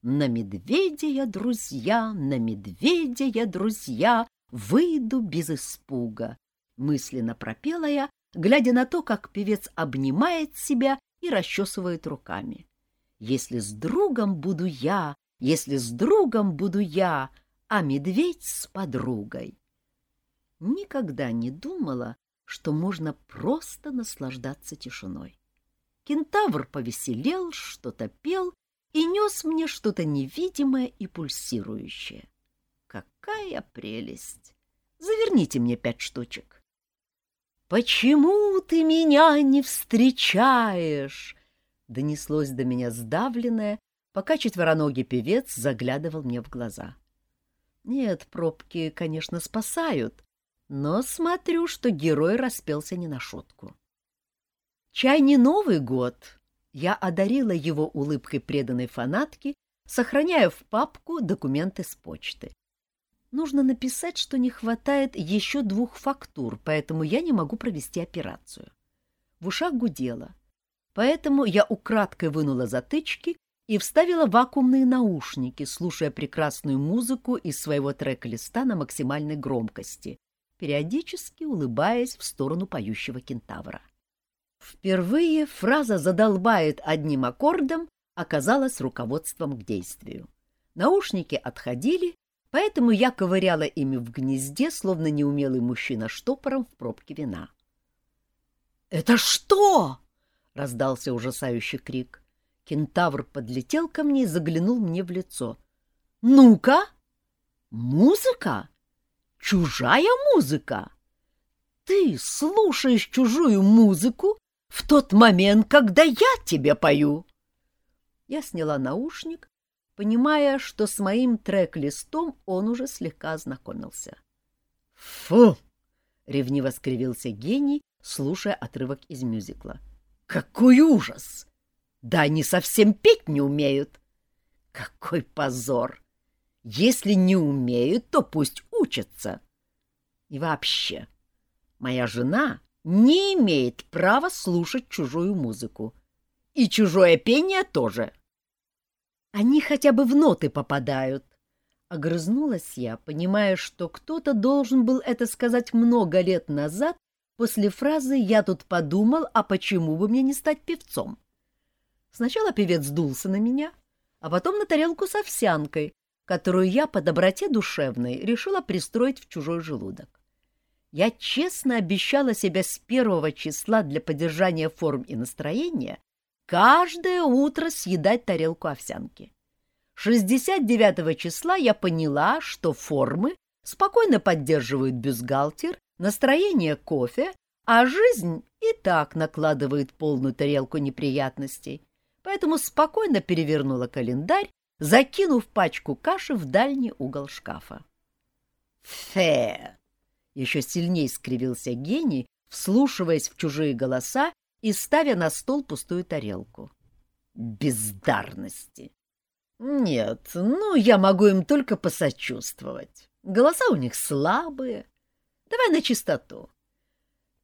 «На медведя я, друзья, на медведя я, друзья, выйду без испуга», — мысленно пропела я, глядя на то, как певец обнимает себя и расчесывает руками. «Если с другом буду я, если с другом буду я, а медведь с подругой». Никогда не думала, что можно просто наслаждаться тишиной. Кентавр повеселел, что-то пел и нес мне что-то невидимое и пульсирующее. Какая прелесть! Заверните мне пять штучек. «Почему ты меня не встречаешь?» Донеслось до меня сдавленное, пока четвероногий певец заглядывал мне в глаза. Нет, пробки, конечно, спасают, но смотрю, что герой распелся не на шутку. Чай не Новый год, я одарила его улыбкой преданной фанатки, сохраняя в папку документы с почты. Нужно написать, что не хватает еще двух фактур, поэтому я не могу провести операцию. В ушах гудело, поэтому я украдкой вынула затычки и вставила вакуумные наушники, слушая прекрасную музыку из своего трек-листа на максимальной громкости, периодически улыбаясь в сторону поющего кентавра. Впервые фраза «задолбает одним аккордом» оказалась руководством к действию. Наушники отходили, поэтому я ковыряла ими в гнезде, словно неумелый мужчина штопором в пробке вина. «Это что?» — раздался ужасающий крик. Кентавр подлетел ко мне и заглянул мне в лицо. «Ну-ка! Музыка? Чужая музыка! Ты слушаешь чужую музыку в тот момент, когда я тебе пою. Я сняла наушник, понимая, что с моим трек-листом он уже слегка ознакомился. «Фу!» — ревниво скривился гений, слушая отрывок из мюзикла. «Какой ужас! Да они совсем петь не умеют! Какой позор! Если не умеют, то пусть учатся! И вообще, моя жена не имеет права слушать чужую музыку. И чужое пение тоже. Они хотя бы в ноты попадают. Огрызнулась я, понимая, что кто-то должен был это сказать много лет назад после фразы «я тут подумал, а почему бы мне не стать певцом?» Сначала певец дулся на меня, а потом на тарелку с овсянкой, которую я по доброте душевной решила пристроить в чужой желудок. Я честно обещала себя с первого числа для поддержания форм и настроения каждое утро съедать тарелку овсянки. 69 числа я поняла, что формы спокойно поддерживают бюстгальтер, настроение кофе, а жизнь и так накладывает полную тарелку неприятностей, поэтому спокойно перевернула календарь, закинув пачку каши в дальний угол шкафа. «Фе!» Еще сильнее скривился гений, вслушиваясь в чужие голоса и ставя на стол пустую тарелку. Бездарности! Нет, ну, я могу им только посочувствовать. Голоса у них слабые. Давай на чистоту.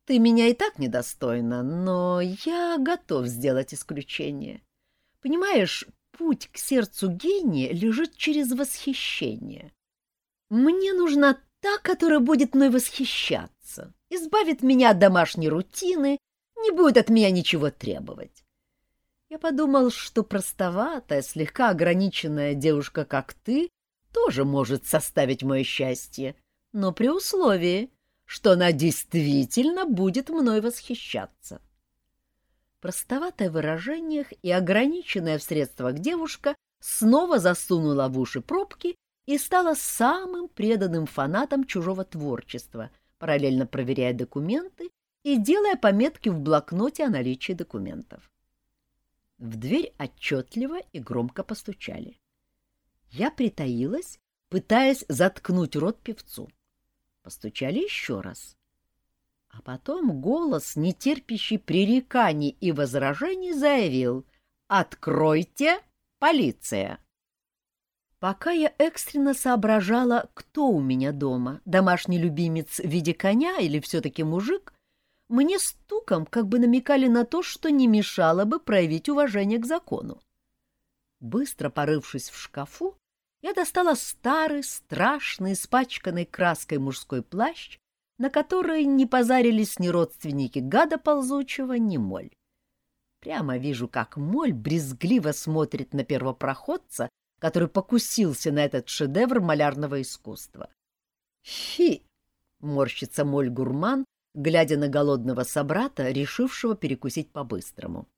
Ты меня и так недостойна, но я готов сделать исключение. Понимаешь, путь к сердцу гения лежит через восхищение. Мне нужна Та, которая будет мной восхищаться, избавит меня от домашней рутины, не будет от меня ничего требовать. Я подумал, что простоватая, слегка ограниченная девушка, как ты, тоже может составить мое счастье, но при условии, что она действительно будет мной восхищаться. Простоватая в выражениях и ограниченная в средствах девушка снова засунула в уши пробки и стала самым преданным фанатом чужого творчества, параллельно проверяя документы и делая пометки в блокноте о наличии документов. В дверь отчетливо и громко постучали. Я притаилась, пытаясь заткнуть рот певцу. Постучали еще раз. А потом голос, не терпящий пререканий и возражений, заявил «Откройте, полиция!» Пока я экстренно соображала, кто у меня дома, домашний любимец в виде коня или все-таки мужик, мне стуком как бы намекали на то, что не мешало бы проявить уважение к закону. Быстро порывшись в шкафу, я достала старый, страшный, испачканный краской мужской плащ, на который не позарились ни родственники гада ползучего, ни моль. Прямо вижу, как моль брезгливо смотрит на первопроходца, который покусился на этот шедевр малярного искусства. «Фи!» — морщится моль-гурман, глядя на голодного собрата, решившего перекусить по-быстрому.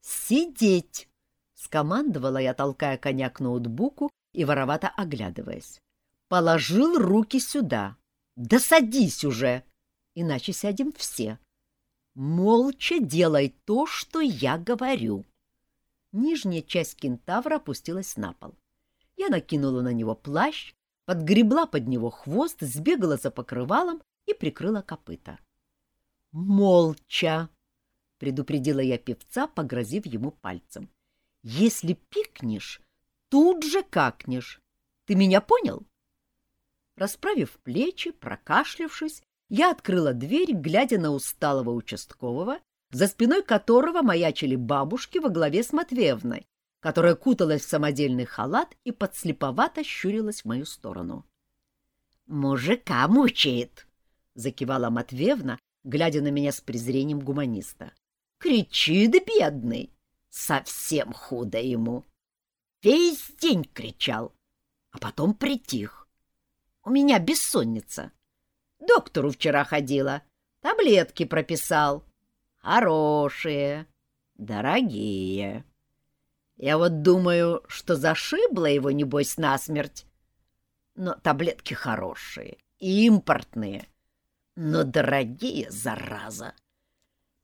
«Сидеть!» — скомандовала я, толкая коня к ноутбуку и воровато оглядываясь. «Положил руки сюда. Да садись уже! Иначе сядем все. Молча делай то, что я говорю». Нижняя часть кентавра опустилась на пол. Я накинула на него плащ, подгребла под него хвост, сбегала за покрывалом и прикрыла копыта. «Молча!» — предупредила я певца, погрозив ему пальцем. «Если пикнешь, тут же какнешь. Ты меня понял?» Расправив плечи, прокашлявшись, я открыла дверь, глядя на усталого участкового, за спиной которого маячили бабушки во главе с Матвеевной, которая куталась в самодельный халат и подслеповато щурилась в мою сторону. «Мужика мучает!» — закивала Матвеевна, глядя на меня с презрением гуманиста. «Кричит, бедный! Совсем худо ему! Весь день кричал, а потом притих. У меня бессонница. Доктору вчера ходила, таблетки прописал. Хорошие, дорогие. Я вот думаю, что зашибла его, небось, насмерть. Но таблетки хорошие, импортные, но дорогие, зараза.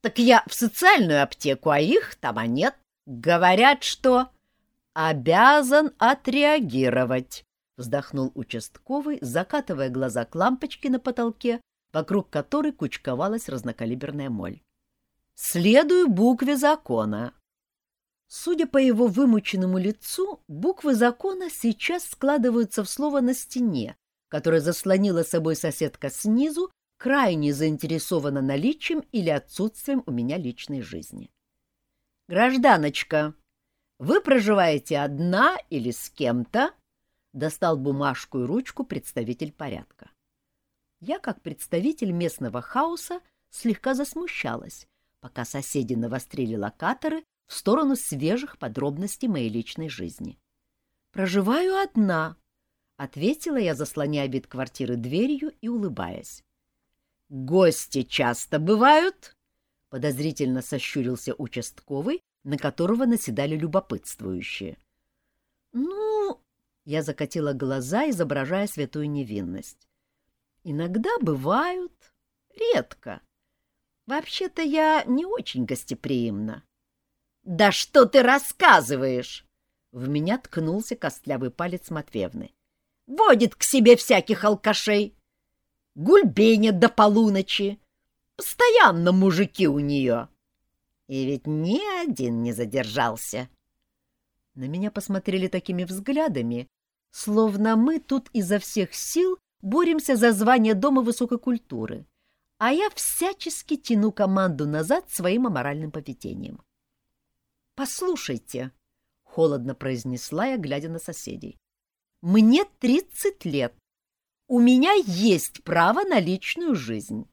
Так я в социальную аптеку, а их там а нет. Говорят, что обязан отреагировать, вздохнул участковый, закатывая глаза к лампочке на потолке, вокруг которой кучковалась разнокалиберная моль. Следую букве закона. Судя по его вымученному лицу, буквы закона сейчас складываются в слово на стене, которое заслонила собой соседка снизу, крайне заинтересована наличием или отсутствием у меня личной жизни. «Гражданочка, вы проживаете одна или с кем-то?» Достал бумажку и ручку представитель порядка. Я, как представитель местного хаоса, слегка засмущалась, пока соседи навострили локаторы в сторону свежих подробностей моей личной жизни. «Проживаю одна», — ответила я, заслоняя вид квартиры дверью и улыбаясь. «Гости часто бывают?» — подозрительно сощурился участковый, на которого наседали любопытствующие. «Ну...» — я закатила глаза, изображая святую невинность. «Иногда бывают, редко. Вообще-то я не очень гостеприимна. — Да что ты рассказываешь? В меня ткнулся костлявый палец Матвеевны. — Водит к себе всяких алкашей. Гульбенят до полуночи. Постоянно мужики у нее. И ведь ни один не задержался. На меня посмотрели такими взглядами, словно мы тут изо всех сил боремся за звание Дома высокой культуры а я всячески тяну команду назад своим аморальным поведением. «Послушайте», — холодно произнесла я, глядя на соседей, — «мне тридцать лет. У меня есть право на личную жизнь.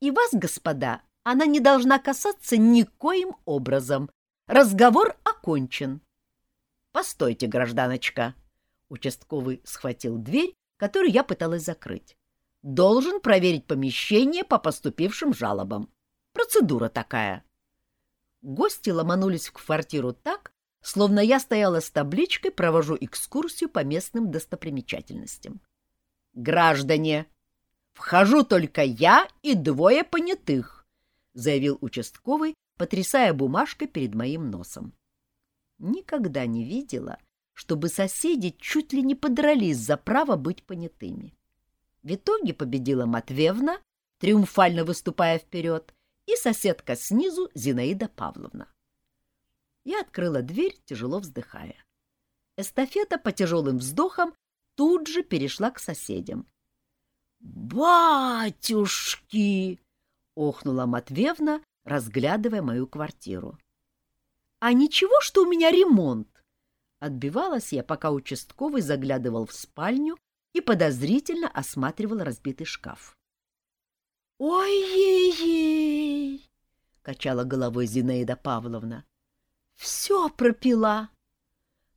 И вас, господа, она не должна касаться никоим образом. Разговор окончен». «Постойте, гражданочка», — участковый схватил дверь, которую я пыталась закрыть должен проверить помещение по поступившим жалобам. Процедура такая. Гости ломанулись в квартиру так, словно я стояла с табличкой «Провожу экскурсию по местным достопримечательностям». «Граждане, вхожу только я и двое понятых», — заявил участковый, потрясая бумажкой перед моим носом. Никогда не видела, чтобы соседи чуть ли не подрались за право быть понятыми. В итоге победила Матвеевна, триумфально выступая вперед, и соседка снизу Зинаида Павловна. Я открыла дверь, тяжело вздыхая. Эстафета по тяжелым вздохам тут же перешла к соседям. «Батюшки! охнула Матвеевна, разглядывая мою квартиру. А ничего, что у меня ремонт? Отбивалась я, пока участковый заглядывал в спальню и подозрительно осматривал разбитый шкаф. «Ой-ей-ей!» — качала головой Зинаида Павловна. «Все пропила.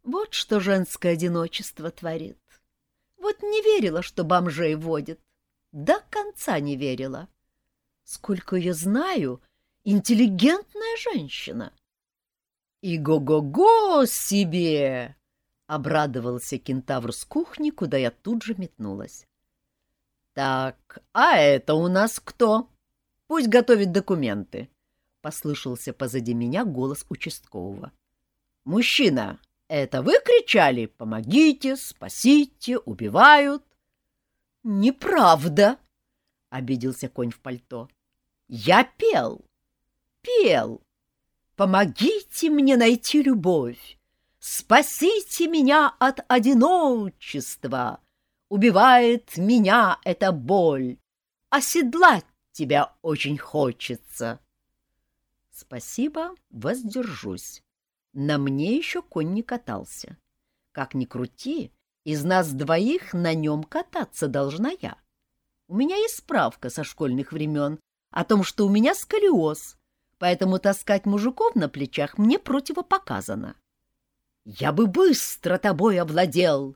Вот что женское одиночество творит. Вот не верила, что бомжей водит. До конца не верила. Сколько ее знаю, интеллигентная женщина. И го-го-го себе! Обрадовался кентавр с кухни, куда я тут же метнулась. Так, а это у нас кто? Пусть готовит документы. Послышался позади меня голос участкового. Мужчина, это вы кричали «Помогите! Спасите! Убивают!» «Неправда!» — обиделся конь в пальто. «Я пел! Пел! Помогите мне найти любовь! Спасите меня от одиночества! Убивает меня эта боль! Оседлать тебя очень хочется!» «Спасибо, воздержусь. На мне еще конь не катался. Как ни крути, из нас двоих на нем кататься должна я. У меня есть справка со школьных времен о том, что у меня сколиоз, поэтому таскать мужиков на плечах мне противопоказано. Я бы быстро тобой овладел.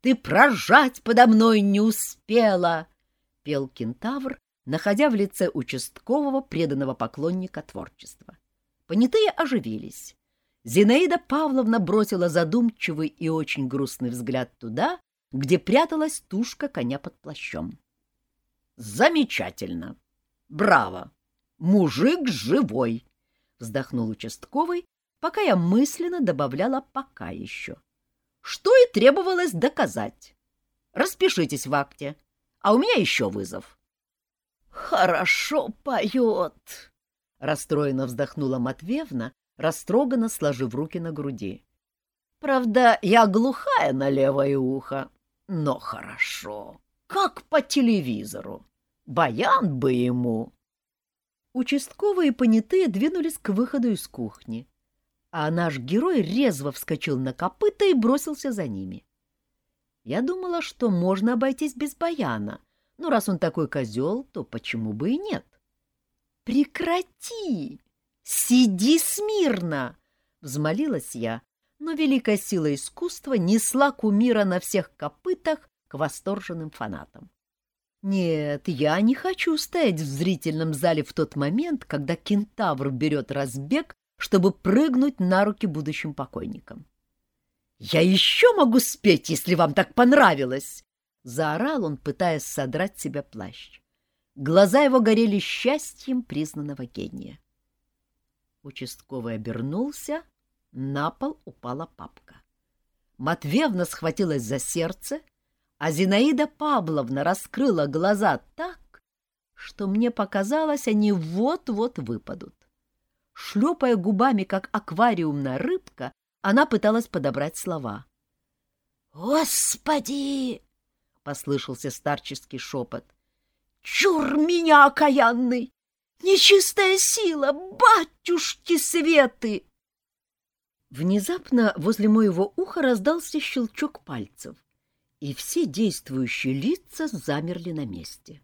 Ты прожать подо мной не успела, — пел кентавр, находя в лице участкового преданного поклонника творчества. Понятые оживились. Зинаида Павловна бросила задумчивый и очень грустный взгляд туда, где пряталась тушка коня под плащом. «Замечательно! Браво! Мужик живой!» — вздохнул участковый, пока я мысленно добавляла «пока еще». Что и требовалось доказать. Распишитесь в акте, а у меня еще вызов. «Хорошо поет!» — расстроенно вздохнула Матвеевна, растроганно сложив руки на груди. «Правда, я глухая на левое ухо, но хорошо, как по телевизору. Баян бы ему!» Участковые понятые двинулись к выходу из кухни, а наш герой резво вскочил на копыта и бросился за ними. Я думала, что можно обойтись без баяна, но раз он такой козел, то почему бы и нет? «Прекрати! Сиди смирно!» — взмолилась я, но великая сила искусства несла кумира на всех копытах к восторженным фанатам. Нет, я не хочу стоять в зрительном зале в тот момент, когда кентавр берет разбег, чтобы прыгнуть на руки будущим покойникам. «Я еще могу спеть, если вам так понравилось!» — заорал он, пытаясь содрать себя плащ. Глаза его горели счастьем признанного гения. Участковый обернулся, на пол упала папка. Матвеевна схватилась за сердце, а Зинаида Павловна раскрыла глаза так, что мне показалось, они вот-вот выпадут. Шлепая губами, как аквариумная рыбка, она пыталась подобрать слова. «Господи!» — послышался старческий шепот. «Чур меня, окаянный! Нечистая сила! Батюшки Светы!» Внезапно возле моего уха раздался щелчок пальцев и все действующие лица замерли на месте.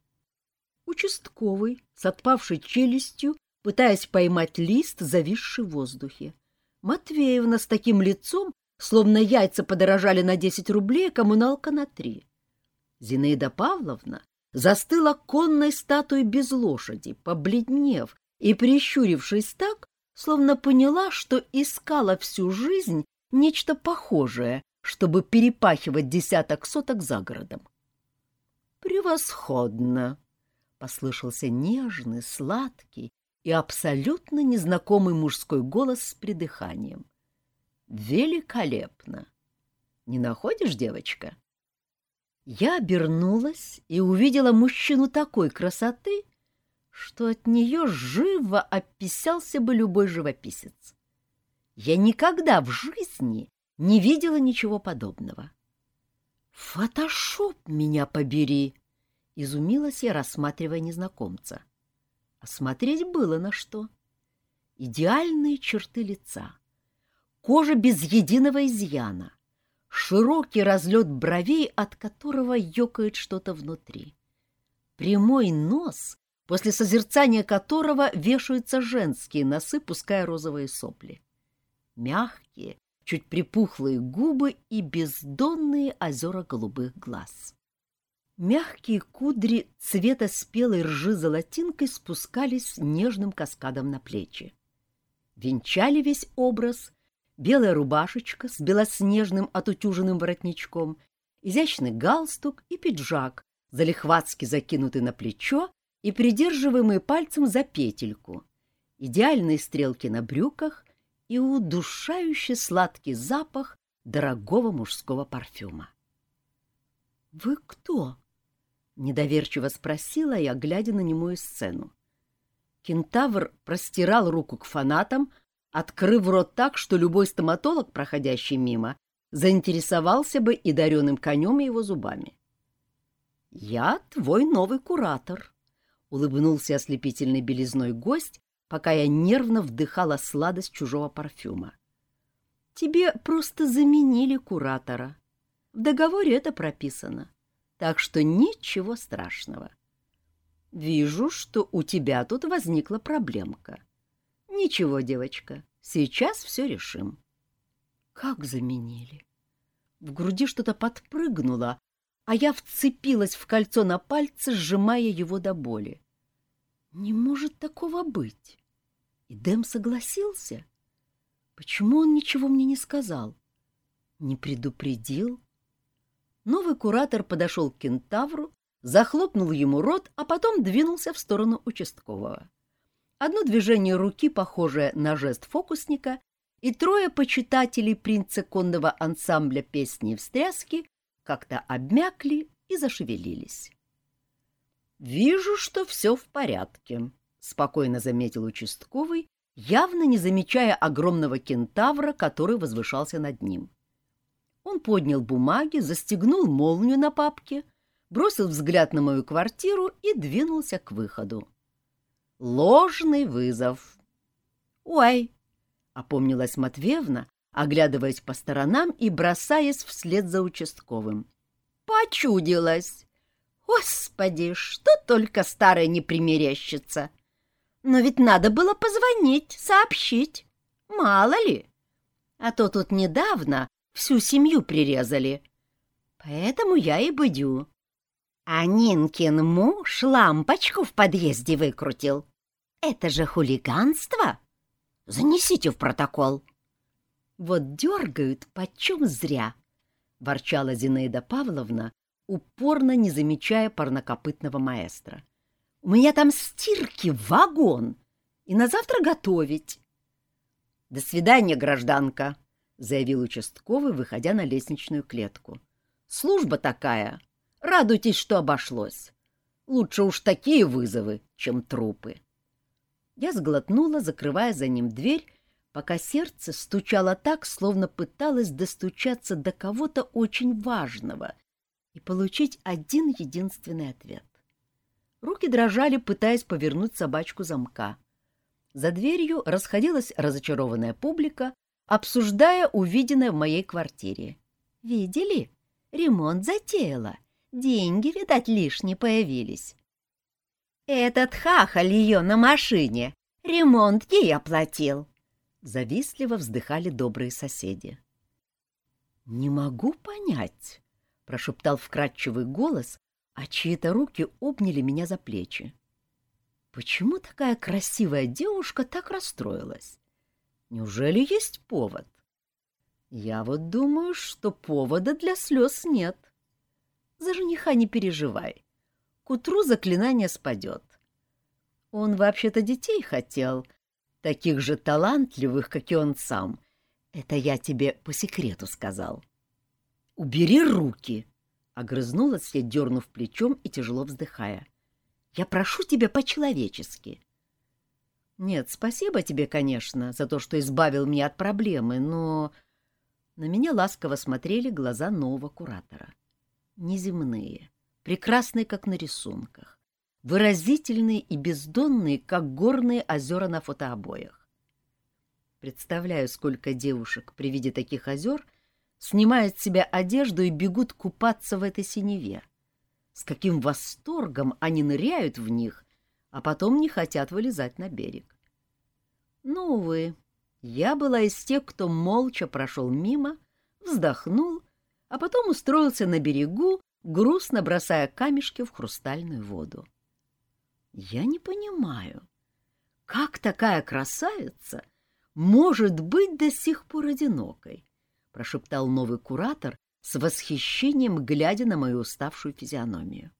Участковый, с отпавшей челюстью, пытаясь поймать лист, зависший в воздухе. Матвеевна с таким лицом, словно яйца подорожали на десять рублей, а коммуналка на три. Зинаида Павловна застыла конной статуей без лошади, побледнев и прищурившись так, словно поняла, что искала всю жизнь нечто похожее, чтобы перепахивать десяток соток за городом. «Превосходно!» — послышался нежный, сладкий и абсолютно незнакомый мужской голос с придыханием. «Великолепно! Не находишь, девочка?» Я обернулась и увидела мужчину такой красоты, что от нее живо описался бы любой живописец. Я никогда в жизни не видела ничего подобного. «Фотошоп меня побери!» — изумилась я, рассматривая незнакомца. А смотреть было на что. Идеальные черты лица, кожа без единого изъяна, широкий разлет бровей, от которого ёкает что-то внутри. Прямой нос, после созерцания которого вешаются женские носы, пуская розовые сопли. Мягкие, чуть припухлые губы и бездонные озера голубых глаз. Мягкие кудри цвета спелой ржи золотинкой спускались нежным каскадом на плечи. Венчали весь образ белая рубашечка с белоснежным отутюженным воротничком, изящный галстук и пиджак, залихватски закинутый на плечо и придерживаемый пальцем за петельку, идеальные стрелки на брюках и удушающий сладкий запах дорогого мужского парфюма. «Вы кто?» — недоверчиво спросила я, глядя на немую сцену. Кентавр простирал руку к фанатам, открыв рот так, что любой стоматолог, проходящий мимо, заинтересовался бы и дареным конем, и его зубами. «Я твой новый куратор», — улыбнулся ослепительной белизной гость, пока я нервно вдыхала сладость чужого парфюма. «Тебе просто заменили куратора. В договоре это прописано, так что ничего страшного. Вижу, что у тебя тут возникла проблемка. Ничего, девочка, сейчас все решим». «Как заменили?» В груди что-то подпрыгнуло, а я вцепилась в кольцо на пальце, сжимая его до боли. Не может такого быть. И Дэм согласился. Почему он ничего мне не сказал? Не предупредил? Новый куратор подошел к кентавру, захлопнул ему рот, а потом двинулся в сторону участкового. Одно движение руки, похожее на жест фокусника, и трое почитателей принца конного ансамбля песни и встряски как-то обмякли и зашевелились. «Вижу, что все в порядке», — спокойно заметил участковый, явно не замечая огромного кентавра, который возвышался над ним. Он поднял бумаги, застегнул молнию на папке, бросил взгляд на мою квартиру и двинулся к выходу. «Ложный вызов!» «Ой!» — опомнилась Матвеевна, оглядываясь по сторонам и бросаясь вслед за участковым. «Почудилась! Господи, что только старое не примерещится! Но ведь надо было позвонить, сообщить. Мало ли! А то тут недавно всю семью прирезали. Поэтому я и бдю. А Нинкин муж лампочку в подъезде выкрутил. Это же хулиганство! Занесите в протокол!» Вот дергают почем зря, — ворчала Зинаида Павловна, упорно не замечая парнокопытного маэстро. — У меня там стирки вагон, и на завтра готовить. — До свидания, гражданка, — заявил участковый, выходя на лестничную клетку. — Служба такая. Радуйтесь, что обошлось. Лучше уж такие вызовы, чем трупы. Я сглотнула, закрывая за ним дверь, пока сердце стучало так, словно пыталось достучаться до кого-то очень важного и получить один единственный ответ. Руки дрожали, пытаясь повернуть собачку замка. За дверью расходилась разочарованная публика, обсуждая увиденное в моей квартире. «Видели? Ремонт затеяла. Деньги, видать, лишние появились». «Этот хахаль ее на машине. Ремонт ей оплатил», Завистливо вздыхали добрые соседи. «Не могу понять», — прошептал вкрадчивый голос, а чьи-то руки обняли меня за плечи. «Почему такая красивая девушка так расстроилась? Неужели есть повод?» «Я вот думаю, что повода для слез нет. За жениха не переживай. К утру заклинание спадет. Он вообще-то детей хотел, таких же талантливых, как и он сам. Это я тебе по секрету сказал. — Убери руки! — огрызнулась я, дернув плечом и тяжело вздыхая. — Я прошу тебя по-человечески. — Нет, спасибо тебе, конечно, за то, что избавил меня от проблемы, но... На меня ласково смотрели глаза нового куратора. Неземные, прекрасные, как на рисунках выразительные и бездонные, как горные озера на фотообоях. Представляю, сколько девушек при виде таких озер снимают с себя одежду и бегут купаться в этой синеве. С каким восторгом они ныряют в них, а потом не хотят вылезать на берег. Ну, увы, я была из тех, кто молча прошел мимо, вздохнул, а потом устроился на берегу, грустно бросая камешки в хрустальную воду. Я не понимаю, как такая красавица может быть до сих пор одинокой, прошептал новый куратор с восхищением, глядя на мою уставшую физиономию.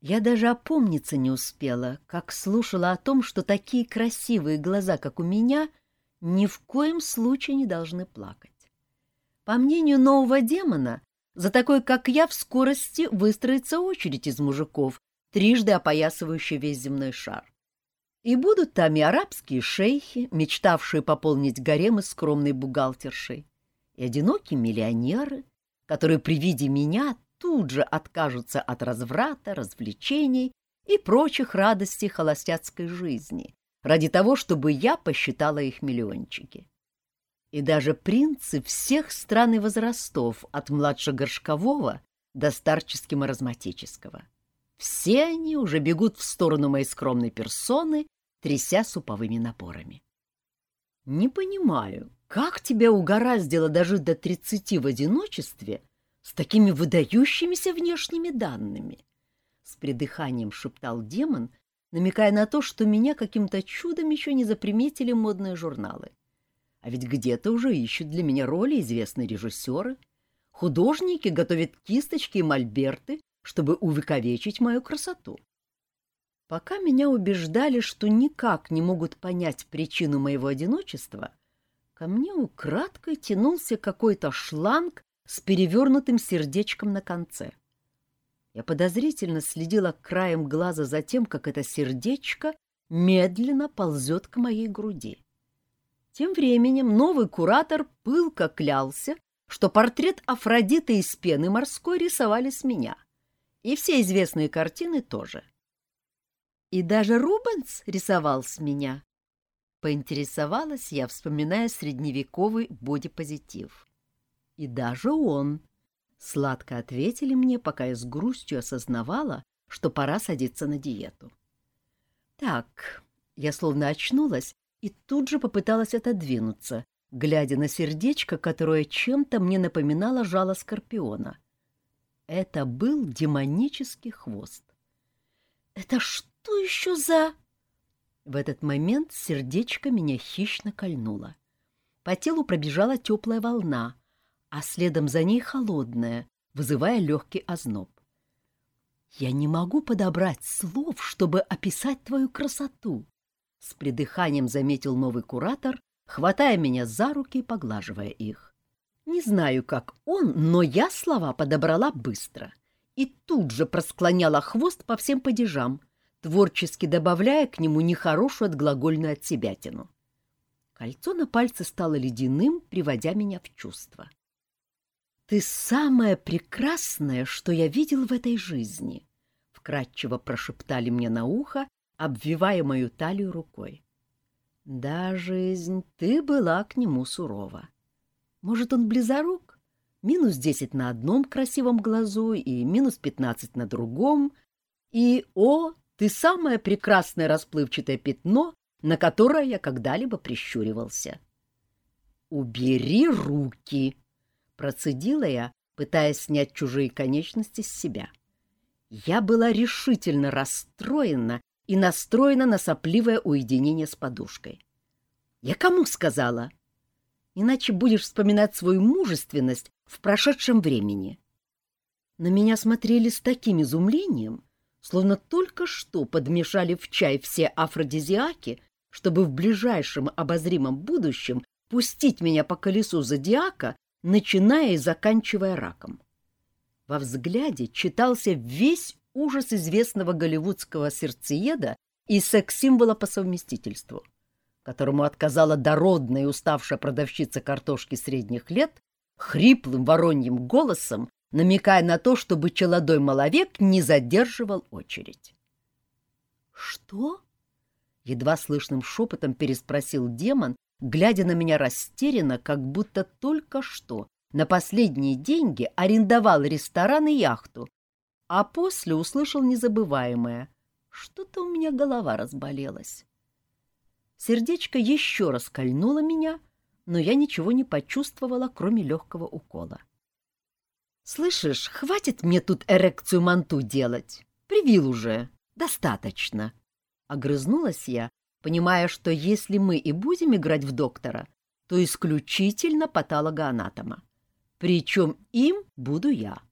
Я даже опомниться не успела, как слушала о том, что такие красивые глаза, как у меня, ни в коем случае не должны плакать. По мнению нового демона, за такой, как я, в скорости выстроится очередь из мужиков, трижды опоясывающий весь земной шар. И будут там и арабские шейхи, мечтавшие пополнить гаремы скромной бухгалтершей, и одинокие миллионеры, которые при виде меня тут же откажутся от разврата, развлечений и прочих радостей холостяцкой жизни ради того, чтобы я посчитала их миллиончики. И даже принцы всех стран и возрастов, от младшегоршкового до старчески маразматического. Все они уже бегут в сторону моей скромной персоны, тряся суповыми напорами. Не понимаю, как тебя угораздило дожить до тридцати в одиночестве с такими выдающимися внешними данными? С придыханием шептал демон, намекая на то, что меня каким-то чудом еще не заприметили модные журналы. А ведь где-то уже ищут для меня роли известные режиссеры. Художники готовят кисточки и мольберты, чтобы увековечить мою красоту. Пока меня убеждали, что никак не могут понять причину моего одиночества, ко мне украдкой тянулся какой-то шланг с перевернутым сердечком на конце. Я подозрительно следила краем глаза за тем, как это сердечко медленно ползет к моей груди. Тем временем новый куратор пылко клялся, что портрет Афродиты из пены морской рисовали с меня. И все известные картины тоже. И даже Рубенс рисовал с меня. Поинтересовалась я, вспоминая средневековый бодипозитив. И даже он, Сладко ответили мне, пока я с грустью осознавала, что пора садиться на диету. Так, я словно очнулась и тут же попыталась отодвинуться, глядя на сердечко, которое чем-то мне напоминало жало скорпиона. Это был демонический хвост. «Это что еще за...» В этот момент сердечко меня хищно кольнуло. По телу пробежала теплая волна, а следом за ней холодная, вызывая легкий озноб. «Я не могу подобрать слов, чтобы описать твою красоту», — с придыханием заметил новый куратор, хватая меня за руки и поглаживая их. Не знаю, как он, но я слова подобрала быстро и тут же просклоняла хвост по всем падежам, творчески добавляя к нему нехорошую отглагольную отсебятину. Кольцо на пальце стало ледяным, приводя меня в чувство. «Ты самое прекрасное, что я видел в этой жизни», — вкратчиво прошептали мне на ухо, обвивая мою талию рукой. «Да, жизнь, ты была к нему сурова. Может, он близорук? Минус десять на одном красивом глазу и минус пятнадцать на другом. И, о, ты самое прекрасное расплывчатое пятно, на которое я когда-либо прищуривался». «Убери руки!» Процедила я, пытаясь снять чужие конечности с себя. Я была решительно расстроена и настроена на сопливое уединение с подушкой. Я кому сказала? Иначе будешь вспоминать свою мужественность в прошедшем времени. На меня смотрели с таким изумлением, словно только что подмешали в чай все афродизиаки, чтобы в ближайшем обозримом будущем пустить меня по колесу зодиака начиная и заканчивая раком. Во взгляде читался весь ужас известного голливудского сердцееда и секс-символа по совместительству, которому отказала дородная и уставшая продавщица картошки средних лет хриплым вороньим голосом, намекая на то, чтобы челодой маловек не задерживал очередь. «Что?» — едва слышным шепотом переспросил демон, глядя на меня растерянно, как будто только что на последние деньги арендовал ресторан и яхту, а после услышал незабываемое. Что-то у меня голова разболелась. Сердечко еще раз кольнуло меня, но я ничего не почувствовала, кроме легкого укола. «Слышишь, хватит мне тут эрекцию манту делать. Привил уже. Достаточно». Огрызнулась я, понимая, что если мы и будем играть в доктора, то исключительно патологоанатома. Причем им буду я.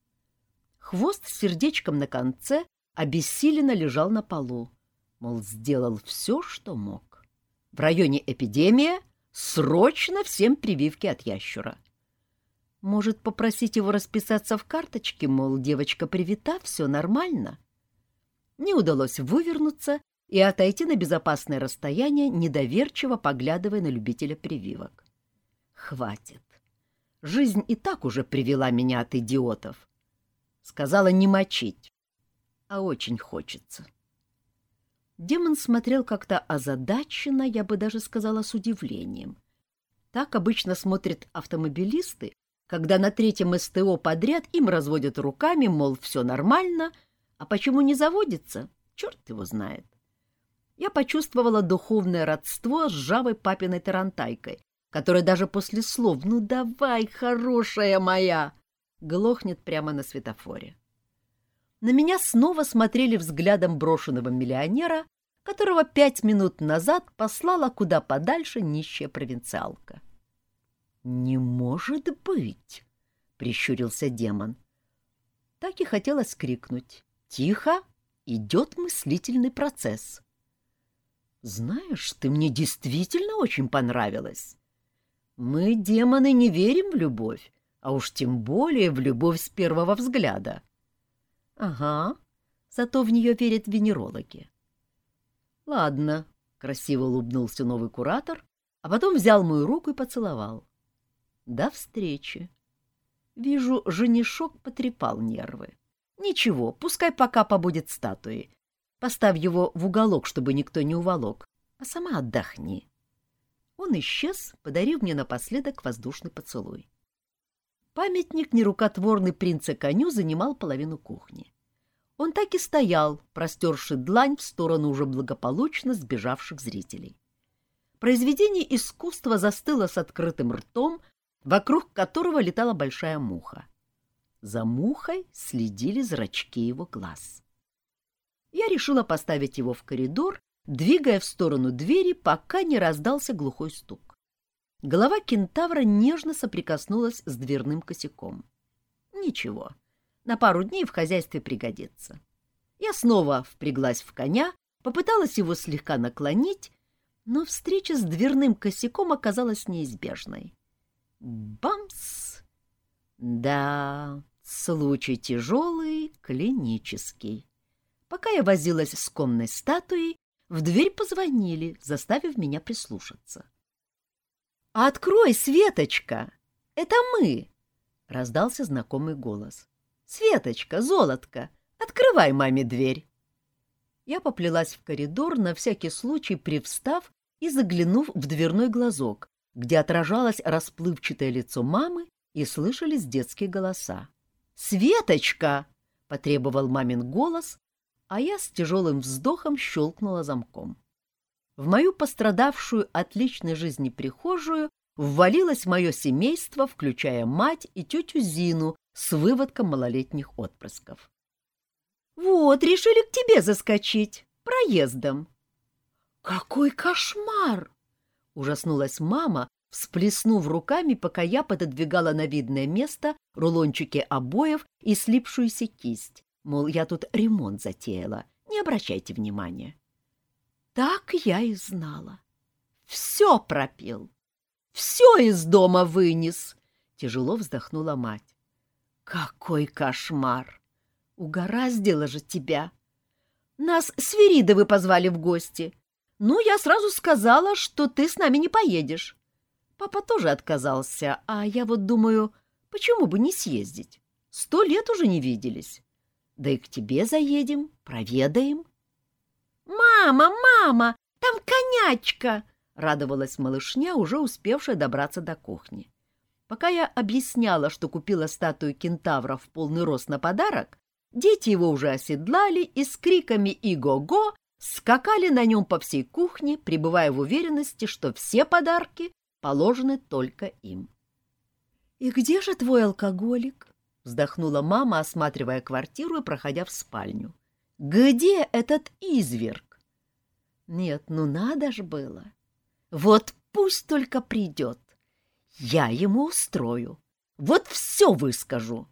Хвост с сердечком на конце обессиленно лежал на полу, мол, сделал все, что мог. В районе эпидемия срочно всем прививки от ящура. Может, попросить его расписаться в карточке, мол, девочка привита, все нормально? Не удалось вывернуться и отойти на безопасное расстояние, недоверчиво поглядывая на любителя прививок. Хватит. Жизнь и так уже привела меня от идиотов. Сказала не мочить, а очень хочется. Демон смотрел как-то озадаченно, я бы даже сказала с удивлением. Так обычно смотрят автомобилисты, когда на третьем СТО подряд им разводят руками, мол, все нормально, а почему не заводится, черт его знает. Я почувствовала духовное родство с жавой папиной тарантайкой, которая даже после слов «ну давай, хорошая моя» глохнет прямо на светофоре. На меня снова смотрели взглядом брошенного миллионера, которого пять минут назад послала куда подальше нищая провинциалка. «Не может быть!» — прищурился демон. Так и хотелось крикнуть. «Тихо! Идет мыслительный процесс!» «Знаешь, ты мне действительно очень понравилась. Мы, демоны, не верим в любовь, а уж тем более в любовь с первого взгляда». «Ага, зато в нее верят венерологи». «Ладно», — красиво улыбнулся новый куратор, а потом взял мою руку и поцеловал. До встречи. Вижу, женишок потрепал нервы. Ничего, пускай пока побудет статуей. Поставь его в уголок, чтобы никто не уволок, а сама отдохни. Он исчез, подарив мне напоследок воздушный поцелуй. Памятник нерукотворный принца коню занимал половину кухни. Он так и стоял, простерши длань в сторону уже благополучно сбежавших зрителей. Произведение искусства застыло с открытым ртом, вокруг которого летала большая муха. За мухой следили зрачки его глаз. Я решила поставить его в коридор, двигая в сторону двери, пока не раздался глухой стук. Голова кентавра нежно соприкоснулась с дверным косяком. Ничего, на пару дней в хозяйстве пригодится. Я снова впряглась в коня, попыталась его слегка наклонить, но встреча с дверным косяком оказалась неизбежной. Бамс! Да, случай тяжелый, клинический. Пока я возилась с комной статуей, в дверь позвонили, заставив меня прислушаться. «Открой, Светочка! Это мы!» — раздался знакомый голос. «Светочка, золотко, открывай маме дверь!» Я поплелась в коридор, на всякий случай привстав и заглянув в дверной глазок, где отражалось расплывчатое лицо мамы и слышались детские голоса. «Светочка!» — потребовал мамин голос, а я с тяжелым вздохом щелкнула замком. В мою пострадавшую от личной жизни прихожую ввалилось мое семейство, включая мать и тетю Зину с выводком малолетних отпрысков. «Вот, решили к тебе заскочить, проездом». «Какой кошмар!» Ужаснулась мама, всплеснув руками, пока я пододвигала на видное место рулончики обоев и слипшуюся кисть. Мол, я тут ремонт затеяла, не обращайте внимания. Так я и знала. Все пропил, все из дома вынес, тяжело вздохнула мать. Какой кошмар! Угораздило же тебя! Нас Свиридовы позвали в гости. Ну, я сразу сказала, что ты с нами не поедешь. Папа тоже отказался, а я вот думаю, почему бы не съездить? Сто лет уже не виделись. Да и к тебе заедем, проведаем. «Мама, мама, там конячка!» — радовалась малышня, уже успевшая добраться до кухни. Пока я объясняла, что купила статую кентавра в полный рост на подарок, дети его уже оседлали и с криками «Иго-го!» Скакали на нем по всей кухне, пребывая в уверенности, что все подарки положены только им. «И где же твой алкоголик?» — вздохнула мама, осматривая квартиру и проходя в спальню. «Где этот изверг?» «Нет, ну надо ж было. Вот пусть только придет. Я ему устрою. Вот все выскажу».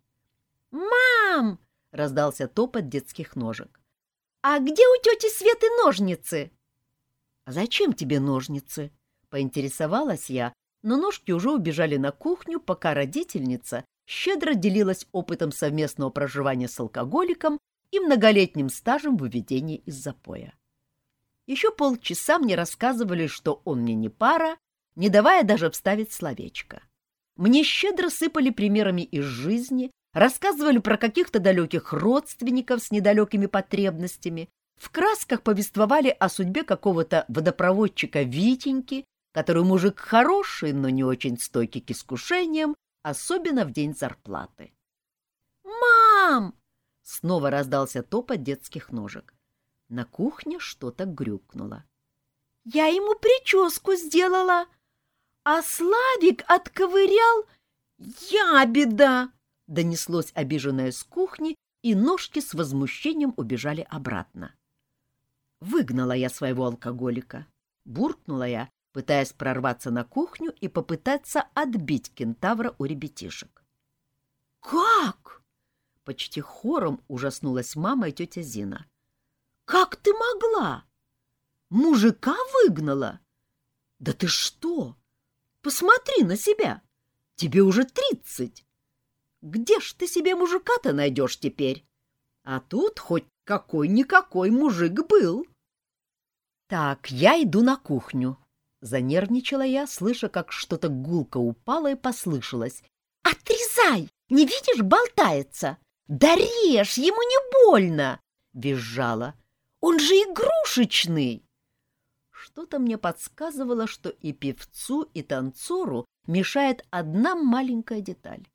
«Мам!» — раздался топот детских ножек. «А где у тети Светы ножницы?» «А зачем тебе ножницы?» — поинтересовалась я, но ножки уже убежали на кухню, пока родительница щедро делилась опытом совместного проживания с алкоголиком и многолетним стажем выведения из запоя. Еще полчаса мне рассказывали, что он мне не пара, не давая даже вставить словечко. Мне щедро сыпали примерами из жизни, рассказывали про каких-то далеких родственников с недалекими потребностями, в красках повествовали о судьбе какого-то водопроводчика Витеньки который мужик хороший, но не очень стойкий к искушениям, особенно в день зарплаты. «Мам!» — снова раздался топот детских ножек. На кухне что-то грюкнуло. «Я ему прическу сделала, а Славик отковырял я беда!» — донеслось обиженное с кухни, и ножки с возмущением убежали обратно. Выгнала я своего алкоголика. Буркнула я пытаясь прорваться на кухню и попытаться отбить кентавра у ребятишек. «Как?» — почти хором ужаснулась мама и тетя Зина. «Как ты могла? Мужика выгнала? Да ты что? Посмотри на себя! Тебе уже тридцать! Где ж ты себе мужика-то найдешь теперь? А тут хоть какой-никакой мужик был!» «Так, я иду на кухню», Занервничала я, слыша, как что-то гулко упало и послышалось. «Отрезай! Не видишь, болтается! Да режь, ему не больно!» — визжала. «Он же игрушечный!» Что-то мне подсказывало, что и певцу, и танцору мешает одна маленькая деталь.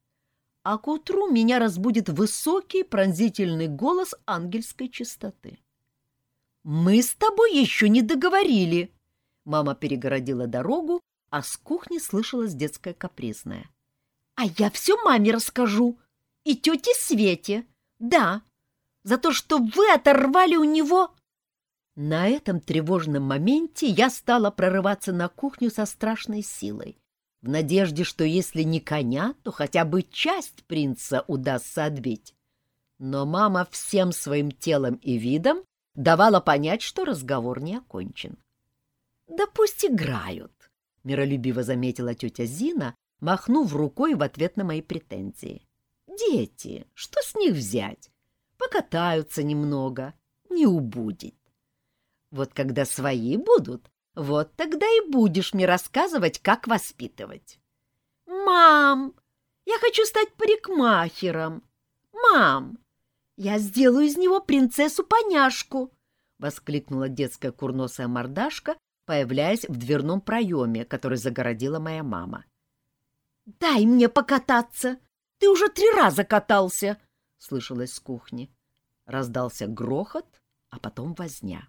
А к утру меня разбудит высокий пронзительный голос ангельской чистоты. «Мы с тобой еще не договорили!» Мама перегородила дорогу, а с кухни слышалось детское капризное. — А я все маме расскажу. И тете Свете. Да, за то, что вы оторвали у него... На этом тревожном моменте я стала прорываться на кухню со страшной силой, в надежде, что если не коня, то хотя бы часть принца удастся отбить. Но мама всем своим телом и видом давала понять, что разговор не окончен. Да пусть играют, — миролюбиво заметила тетя Зина, махнув рукой в ответ на мои претензии. Дети, что с них взять? Покатаются немного, не убудет. Вот когда свои будут, вот тогда и будешь мне рассказывать, как воспитывать. Мам, я хочу стать парикмахером. Мам, я сделаю из него принцессу-поняшку, — воскликнула детская курносая мордашка, появляясь в дверном проеме, который загородила моя мама. «Дай мне покататься! Ты уже три раза катался!» — слышалось с кухни. Раздался грохот, а потом возня.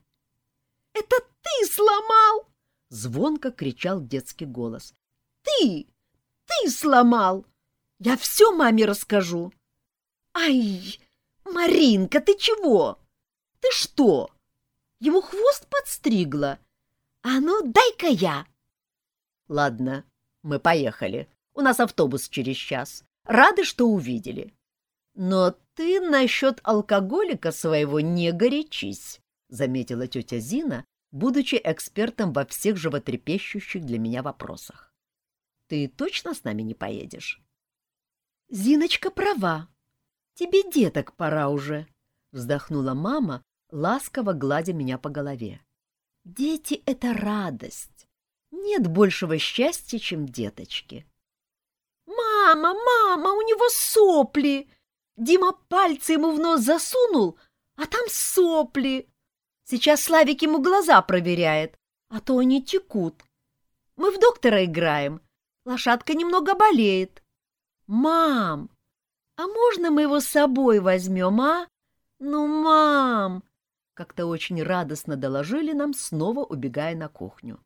«Это ты сломал!» — звонко кричал детский голос. «Ты! Ты сломал! Я все маме расскажу!» «Ай, Маринка, ты чего? Ты что? Его хвост подстригла?» «А ну, дай-ка я!» «Ладно, мы поехали. У нас автобус через час. Рады, что увидели. Но ты насчет алкоголика своего не горячись», — заметила тетя Зина, будучи экспертом во всех животрепещущих для меня вопросах. «Ты точно с нами не поедешь?» «Зиночка права. Тебе деток пора уже», — вздохнула мама, ласково гладя меня по голове. Дети — это радость. Нет большего счастья, чем деточки. «Мама, мама, у него сопли!» Дима пальцы ему в нос засунул, а там сопли. Сейчас Славик ему глаза проверяет, а то они текут. Мы в доктора играем. Лошадка немного болеет. Мам, а можно мы его с собой возьмем, а? Ну, мам! Как-то очень радостно доложили нам, снова убегая на кухню.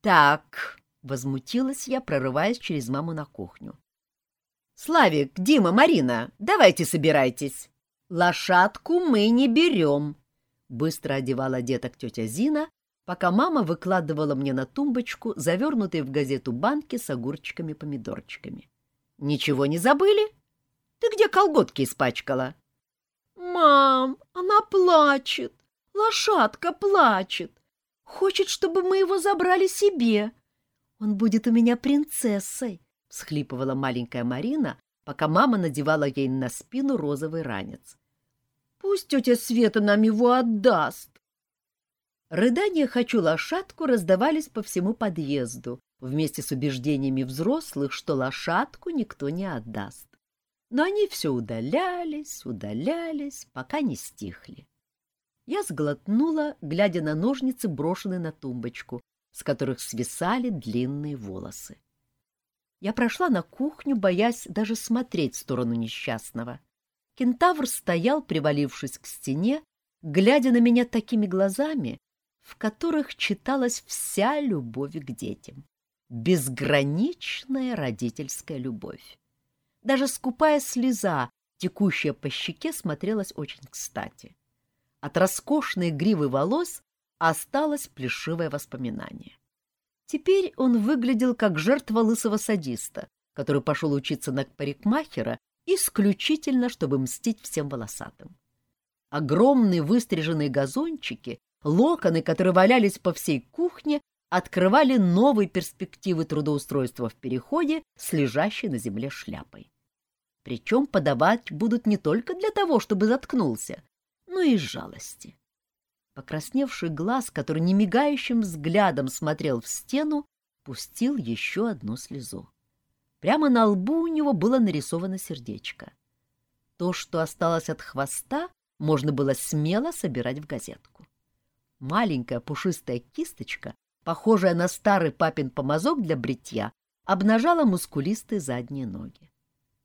Так, возмутилась я, прорываясь через маму на кухню. Славик, Дима, Марина, давайте собирайтесь. Лошадку мы не берем. Быстро одевала деток тетя Зина, пока мама выкладывала мне на тумбочку завернутые в газету банки с огурчиками-помидорчиками. Ничего не забыли? Ты где колготки испачкала? Мам, она плачет. Лошадка плачет. Хочет, чтобы мы его забрали себе. Он будет у меня принцессой, — всхлипывала маленькая Марина, пока мама надевала ей на спину розовый ранец. Пусть тетя Света нам его отдаст. Рыдания «хочу лошадку» раздавались по всему подъезду, вместе с убеждениями взрослых, что лошадку никто не отдаст. Но они все удалялись, удалялись, пока не стихли. Я сглотнула, глядя на ножницы, брошенные на тумбочку, с которых свисали длинные волосы. Я прошла на кухню, боясь даже смотреть в сторону несчастного. Кентавр стоял, привалившись к стене, глядя на меня такими глазами, в которых читалась вся любовь к детям. Безграничная родительская любовь. Даже скупая слеза, текущая по щеке, смотрелась очень кстати. От роскошной гривы волос осталось плешивое воспоминание. Теперь он выглядел как жертва лысого садиста, который пошел учиться на парикмахера исключительно, чтобы мстить всем волосатым. Огромные выстриженные газончики, локоны, которые валялись по всей кухне, открывали новые перспективы трудоустройства в переходе с лежащей на земле шляпой. Причем подавать будут не только для того, чтобы заткнулся, но и из жалости. Покрасневший глаз, который немигающим взглядом смотрел в стену, пустил еще одну слезу. Прямо на лбу у него было нарисовано сердечко. То, что осталось от хвоста, можно было смело собирать в газетку. Маленькая пушистая кисточка, похожая на старый папин помазок для бритья, обнажала мускулистые задние ноги.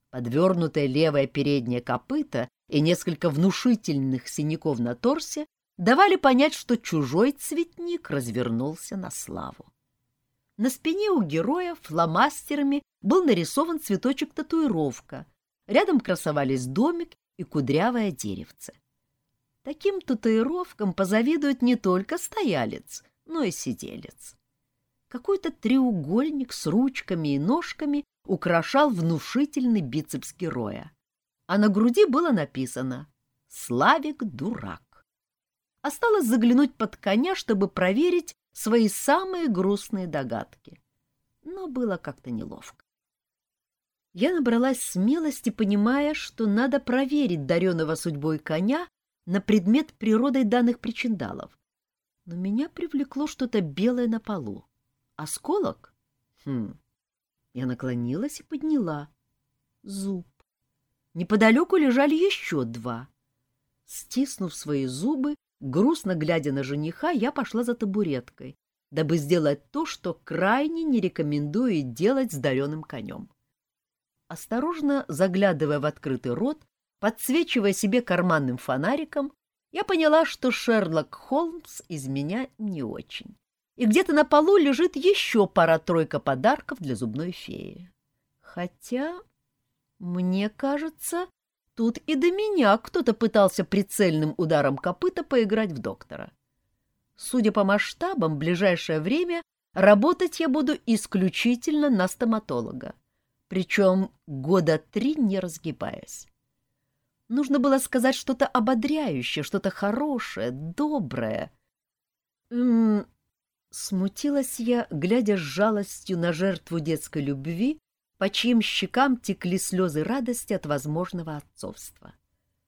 Подвернутое левое переднее копыто и несколько внушительных синяков на торсе давали понять, что чужой цветник развернулся на славу. На спине у героя фломастерами был нарисован цветочек-татуировка. Рядом красовались домик и кудрявое деревце. Таким татуировкам позавидует не только стоялец, но и сиделец. Какой-то треугольник с ручками и ножками украшал внушительный бицепс героя, а на груди было написано «Славик дурак». Осталось заглянуть под коня, чтобы проверить свои самые грустные догадки. Но было как-то неловко. Я набралась смелости, понимая, что надо проверить дареного судьбой коня на предмет природой данных причиндалов. Но меня привлекло что-то белое на полу. Осколок? Хм. Я наклонилась и подняла. Зуб. Неподалеку лежали еще два. Стиснув свои зубы, Грустно глядя на жениха, я пошла за табуреткой, дабы сделать то, что крайне не рекомендую делать с дареным конем. Осторожно заглядывая в открытый рот, подсвечивая себе карманным фонариком, я поняла, что Шерлок Холмс из меня не очень. И где-то на полу лежит еще пара-тройка подарков для зубной феи. Хотя, мне кажется, Тут и до меня кто-то пытался прицельным ударом копыта поиграть в доктора. Судя по масштабам, в ближайшее время работать я буду исключительно на стоматолога, причем года три не разгибаясь. Нужно было сказать что-то ободряющее, что-то хорошее, доброе. М -м Смутилась я, глядя с жалостью на жертву детской любви, по чьим щекам текли слезы радости от возможного отцовства.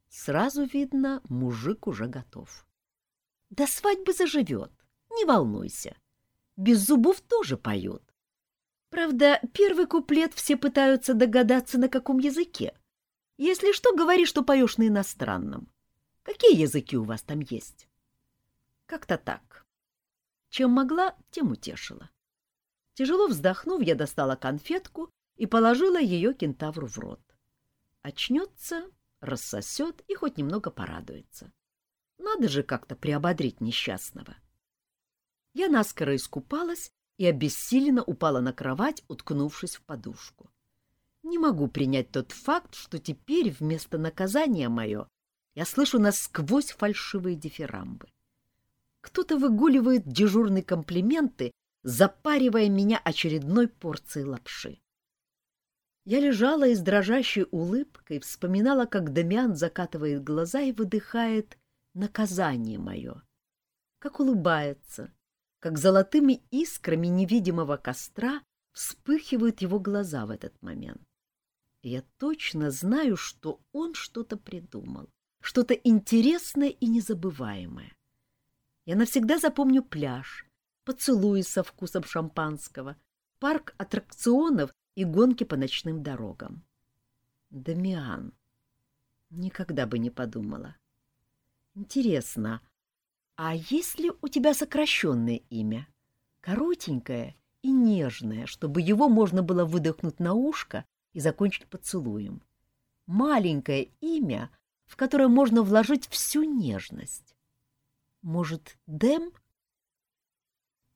Сразу видно, мужик уже готов. До свадьбы заживет, не волнуйся. Без зубов тоже поет. Правда, первый куплет все пытаются догадаться, на каком языке. Если что, говори, что поешь на иностранном. Какие языки у вас там есть? Как-то так. Чем могла, тем утешила. Тяжело вздохнув, я достала конфетку и положила ее кентавру в рот. Очнется, рассосет и хоть немного порадуется. Надо же как-то приободрить несчастного. Я наскоро искупалась и обессиленно упала на кровать, уткнувшись в подушку. Не могу принять тот факт, что теперь вместо наказания мое я слышу насквозь фальшивые дифирамбы. Кто-то выгуливает дежурные комплименты, запаривая меня очередной порцией лапши. Я лежала и с дрожащей улыбкой вспоминала, как Дамиан закатывает глаза и выдыхает наказание мое, как улыбается, как золотыми искрами невидимого костра вспыхивают его глаза в этот момент. И я точно знаю, что он что-то придумал, что-то интересное и незабываемое. Я навсегда запомню пляж, поцелуи со вкусом шампанского, парк аттракционов и гонки по ночным дорогам. Дамиан. Никогда бы не подумала. Интересно, а есть ли у тебя сокращенное имя? Коротенькое и нежное, чтобы его можно было выдохнуть на ушко и закончить поцелуем. Маленькое имя, в которое можно вложить всю нежность. Может, Дэм?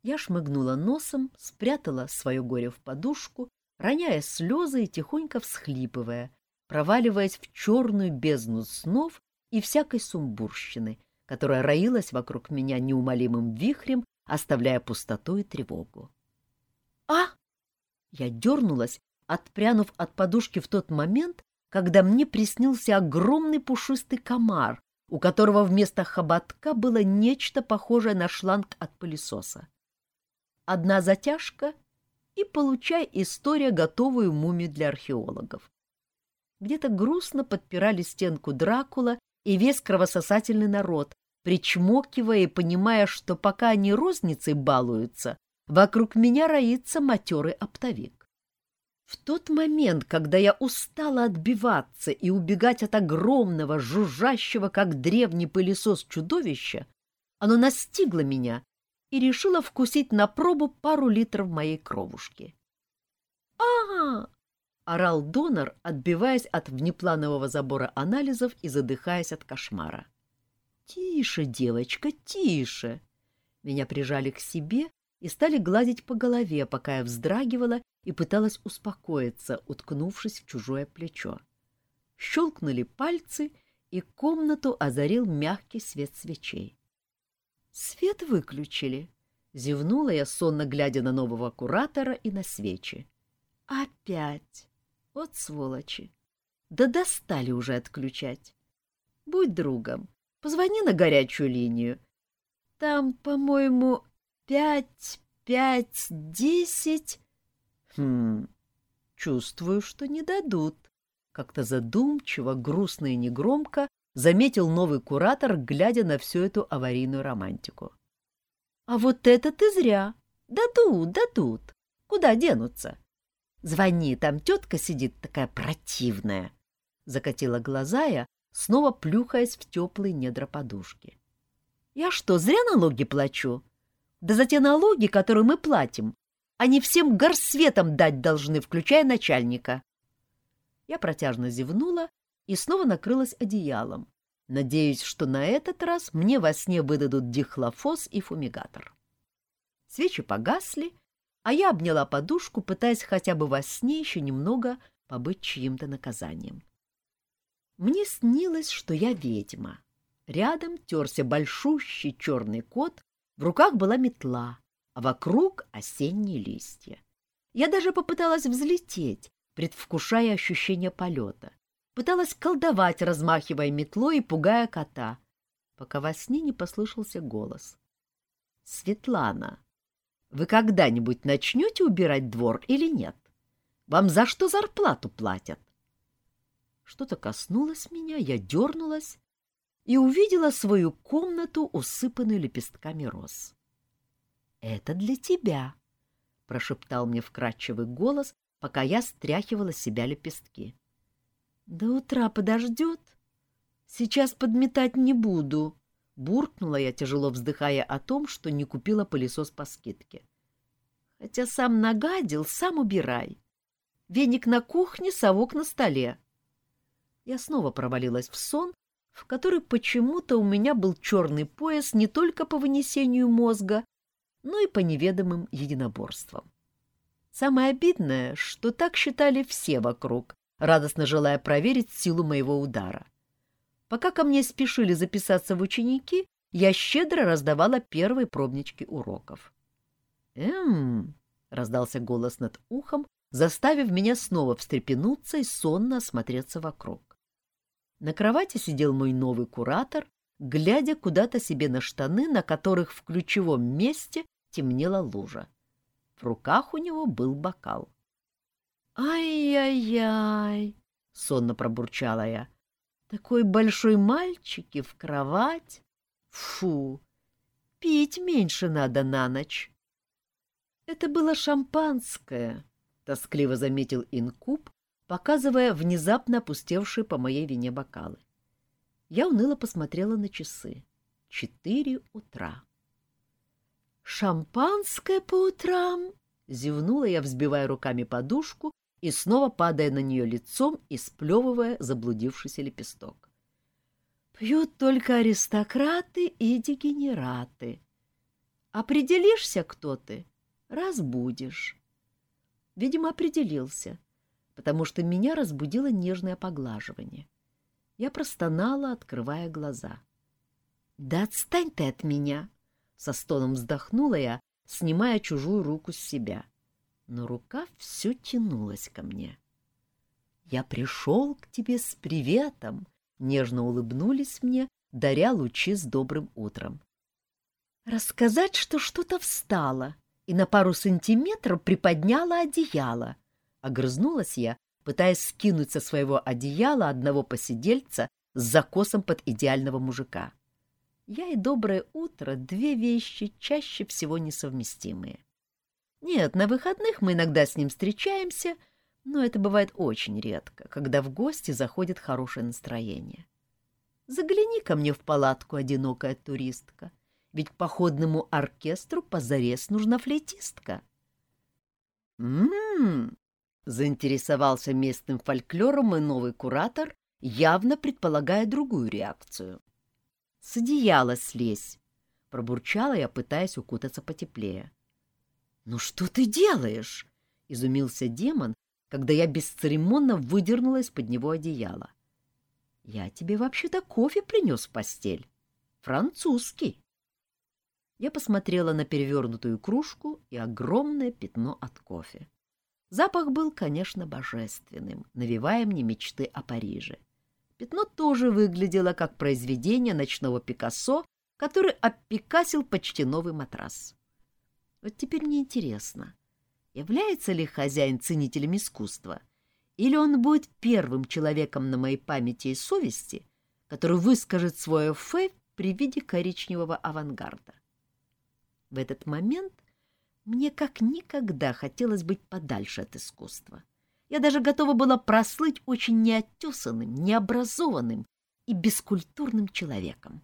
Я шмыгнула носом, спрятала свое горе в подушку, роняя слезы и тихонько всхлипывая, проваливаясь в черную бездну снов и всякой сумбурщины, которая роилась вокруг меня неумолимым вихрем, оставляя пустоту и тревогу. «А!» Я дернулась, отпрянув от подушки в тот момент, когда мне приснился огромный пушистый комар, у которого вместо хоботка было нечто похожее на шланг от пылесоса. Одна затяжка — и получай история готовую мумию для археологов. Где-то грустно подпирали стенку Дракула и весь кровососательный народ, причмокивая и понимая, что пока они розницей балуются, вокруг меня роится матерый оптовик. В тот момент, когда я устала отбиваться и убегать от огромного, жужжащего, как древний пылесос чудовища, оно настигло меня и решила вкусить на пробу пару литров моей кровушки. «Ага!» орал донор, отбиваясь от внепланового забора анализов и задыхаясь от кошмара. «Тише, девочка, тише!» Меня прижали к себе и стали гладить по голове, пока я вздрагивала и пыталась успокоиться, уткнувшись в чужое плечо. Щелкнули пальцы, и комнату озарил мягкий свет свечей. «Свет выключили!» — зевнула я, сонно глядя на нового куратора и на свечи. «Опять!» Вот сволочи. Да достали уже отключать. Будь другом, позвони на горячую линию. Там, по-моему, пять, пять, десять... Хм, чувствую, что не дадут. Как-то задумчиво, грустно и негромко заметил новый куратор, глядя на всю эту аварийную романтику. — А вот это ты зря. Дадут, дадут. Куда денутся? Звони, там тетка сидит такая противная. Закатила глаза я, снова плюхаясь в теплые недра подушки. Я что, зря налоги плачу? Да за те налоги, которые мы платим, они всем горсветом дать должны, включая начальника. Я протяжно зевнула и снова накрылась одеялом, надеясь, что на этот раз мне во сне выдадут дихлофос и фумигатор. Свечи погасли, а я обняла подушку, пытаясь хотя бы во сне еще немного побыть чьим-то наказанием. Мне снилось, что я ведьма. Рядом терся большущий черный кот, в руках была метла, а вокруг осенние листья. Я даже попыталась взлететь, предвкушая ощущение полета. Пыталась колдовать, размахивая метлой и пугая кота, пока во сне не послышался голос. «Светлана, вы когда-нибудь начнете убирать двор или нет? Вам за что зарплату платят? Что-то коснулось меня, я дернулась и увидела свою комнату, усыпанную лепестками роз. — Это для тебя, — прошептал мне вкрадчивый голос, пока я стряхивала себя лепестки. — До утра подождет? Сейчас подметать не буду, Буркнула я, тяжело вздыхая о том, что не купила пылесос по скидке. Хотя сам нагадил, сам убирай. Веник на кухне, совок на столе. Я снова провалилась в сон, в который почему-то у меня был черный пояс не только по вынесению мозга, но и по неведомым единоборствам. Самое обидное, что так считали все вокруг, радостно желая проверить силу моего удара. Пока ко мне спешили записаться в ученики, я щедро раздавала первые пробнички уроков. «Эм!» — раздался голос над ухом, заставив меня снова встрепенуться и сонно осмотреться вокруг. На кровати сидел мой новый куратор, глядя куда-то себе на штаны, на которых в ключевом месте темнела лужа. В руках у него был бокал. «Ай-яй-яй!» — сонно пробурчала я. «Такой большой мальчик и в кровать! Фу! Пить меньше надо на ночь!» «Это было шампанское», — тоскливо заметил инкуб, показывая внезапно опустевшие по моей вине бокалы. Я уныло посмотрела на часы. Четыре утра. «Шампанское по утрам!» — зевнула я, взбивая руками подушку и снова падая на нее лицом и сплевывая заблудившийся лепесток. «Пьют только аристократы и дегенераты. Определишься, кто ты? Разбудишь». Видимо, определился, потому что меня разбудило нежное поглаживание. Я простонала, открывая глаза. «Да отстань ты от меня!» Со стоном вздохнула я, снимая чужую руку с себя. Но рука все тянулась ко мне. «Я пришел к тебе с приветом!» Нежно улыбнулись мне, даря лучи с добрым утром. «Рассказать, что что-то встало и на пару сантиметров приподняла одеяло!» Огрызнулась я, пытаясь скинуть со своего одеяла одного посидельца с закосом под идеального мужика. Я и доброе утро — две вещи чаще всего несовместимые. Нет, на выходных мы иногда с ним встречаемся, но это бывает очень редко, когда в гости заходит хорошее настроение. Загляни ко мне в палатку, одинокая туристка, ведь к походному оркестру позарез нужна флейтистка. «М-м-м!» — заинтересовался местным фольклором и новый куратор, явно предполагая другую реакцию. С одеяла слезь, — пробурчала я, пытаясь укутаться потеплее. — Ну что ты делаешь? — изумился демон, когда я бесцеремонно выдернула из-под него одеяло. — Я тебе вообще-то кофе принес в постель. Французский. Я посмотрела на перевернутую кружку и огромное пятно от кофе. Запах был, конечно, божественным, навевая мне мечты о Париже. Пятно тоже выглядело как произведение ночного Пикассо, который обпикасил почти новый матрас. Вот теперь мне интересно, является ли хозяин ценителем искусства, или он будет первым человеком на моей памяти и совести, который выскажет свое фэ при виде коричневого авангарда. В этот момент мне как никогда хотелось быть подальше от искусства. Я даже готова была прослыть очень неотесанным, необразованным и бескультурным человеком.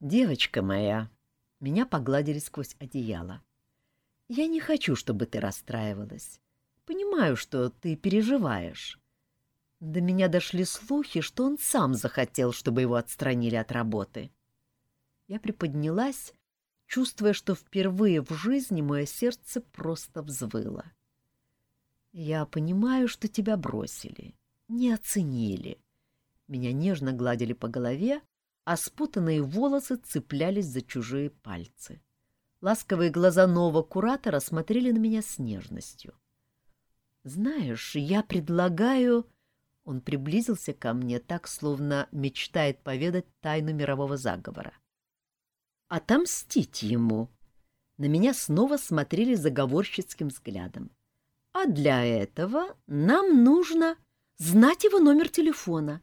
«Девочка моя!» — меня погладили сквозь одеяло. «Я не хочу, чтобы ты расстраивалась. Понимаю, что ты переживаешь. До меня дошли слухи, что он сам захотел, чтобы его отстранили от работы». Я приподнялась, чувствуя, что впервые в жизни мое сердце просто взвыло. Я понимаю, что тебя бросили, не оценили. Меня нежно гладили по голове, а спутанные волосы цеплялись за чужие пальцы. Ласковые глаза нового куратора смотрели на меня с нежностью. «Знаешь, я предлагаю...» Он приблизился ко мне так, словно мечтает поведать тайну мирового заговора. «Отомстить ему!» На меня снова смотрели заговорщицким взглядом. А для этого нам нужно знать его номер телефона,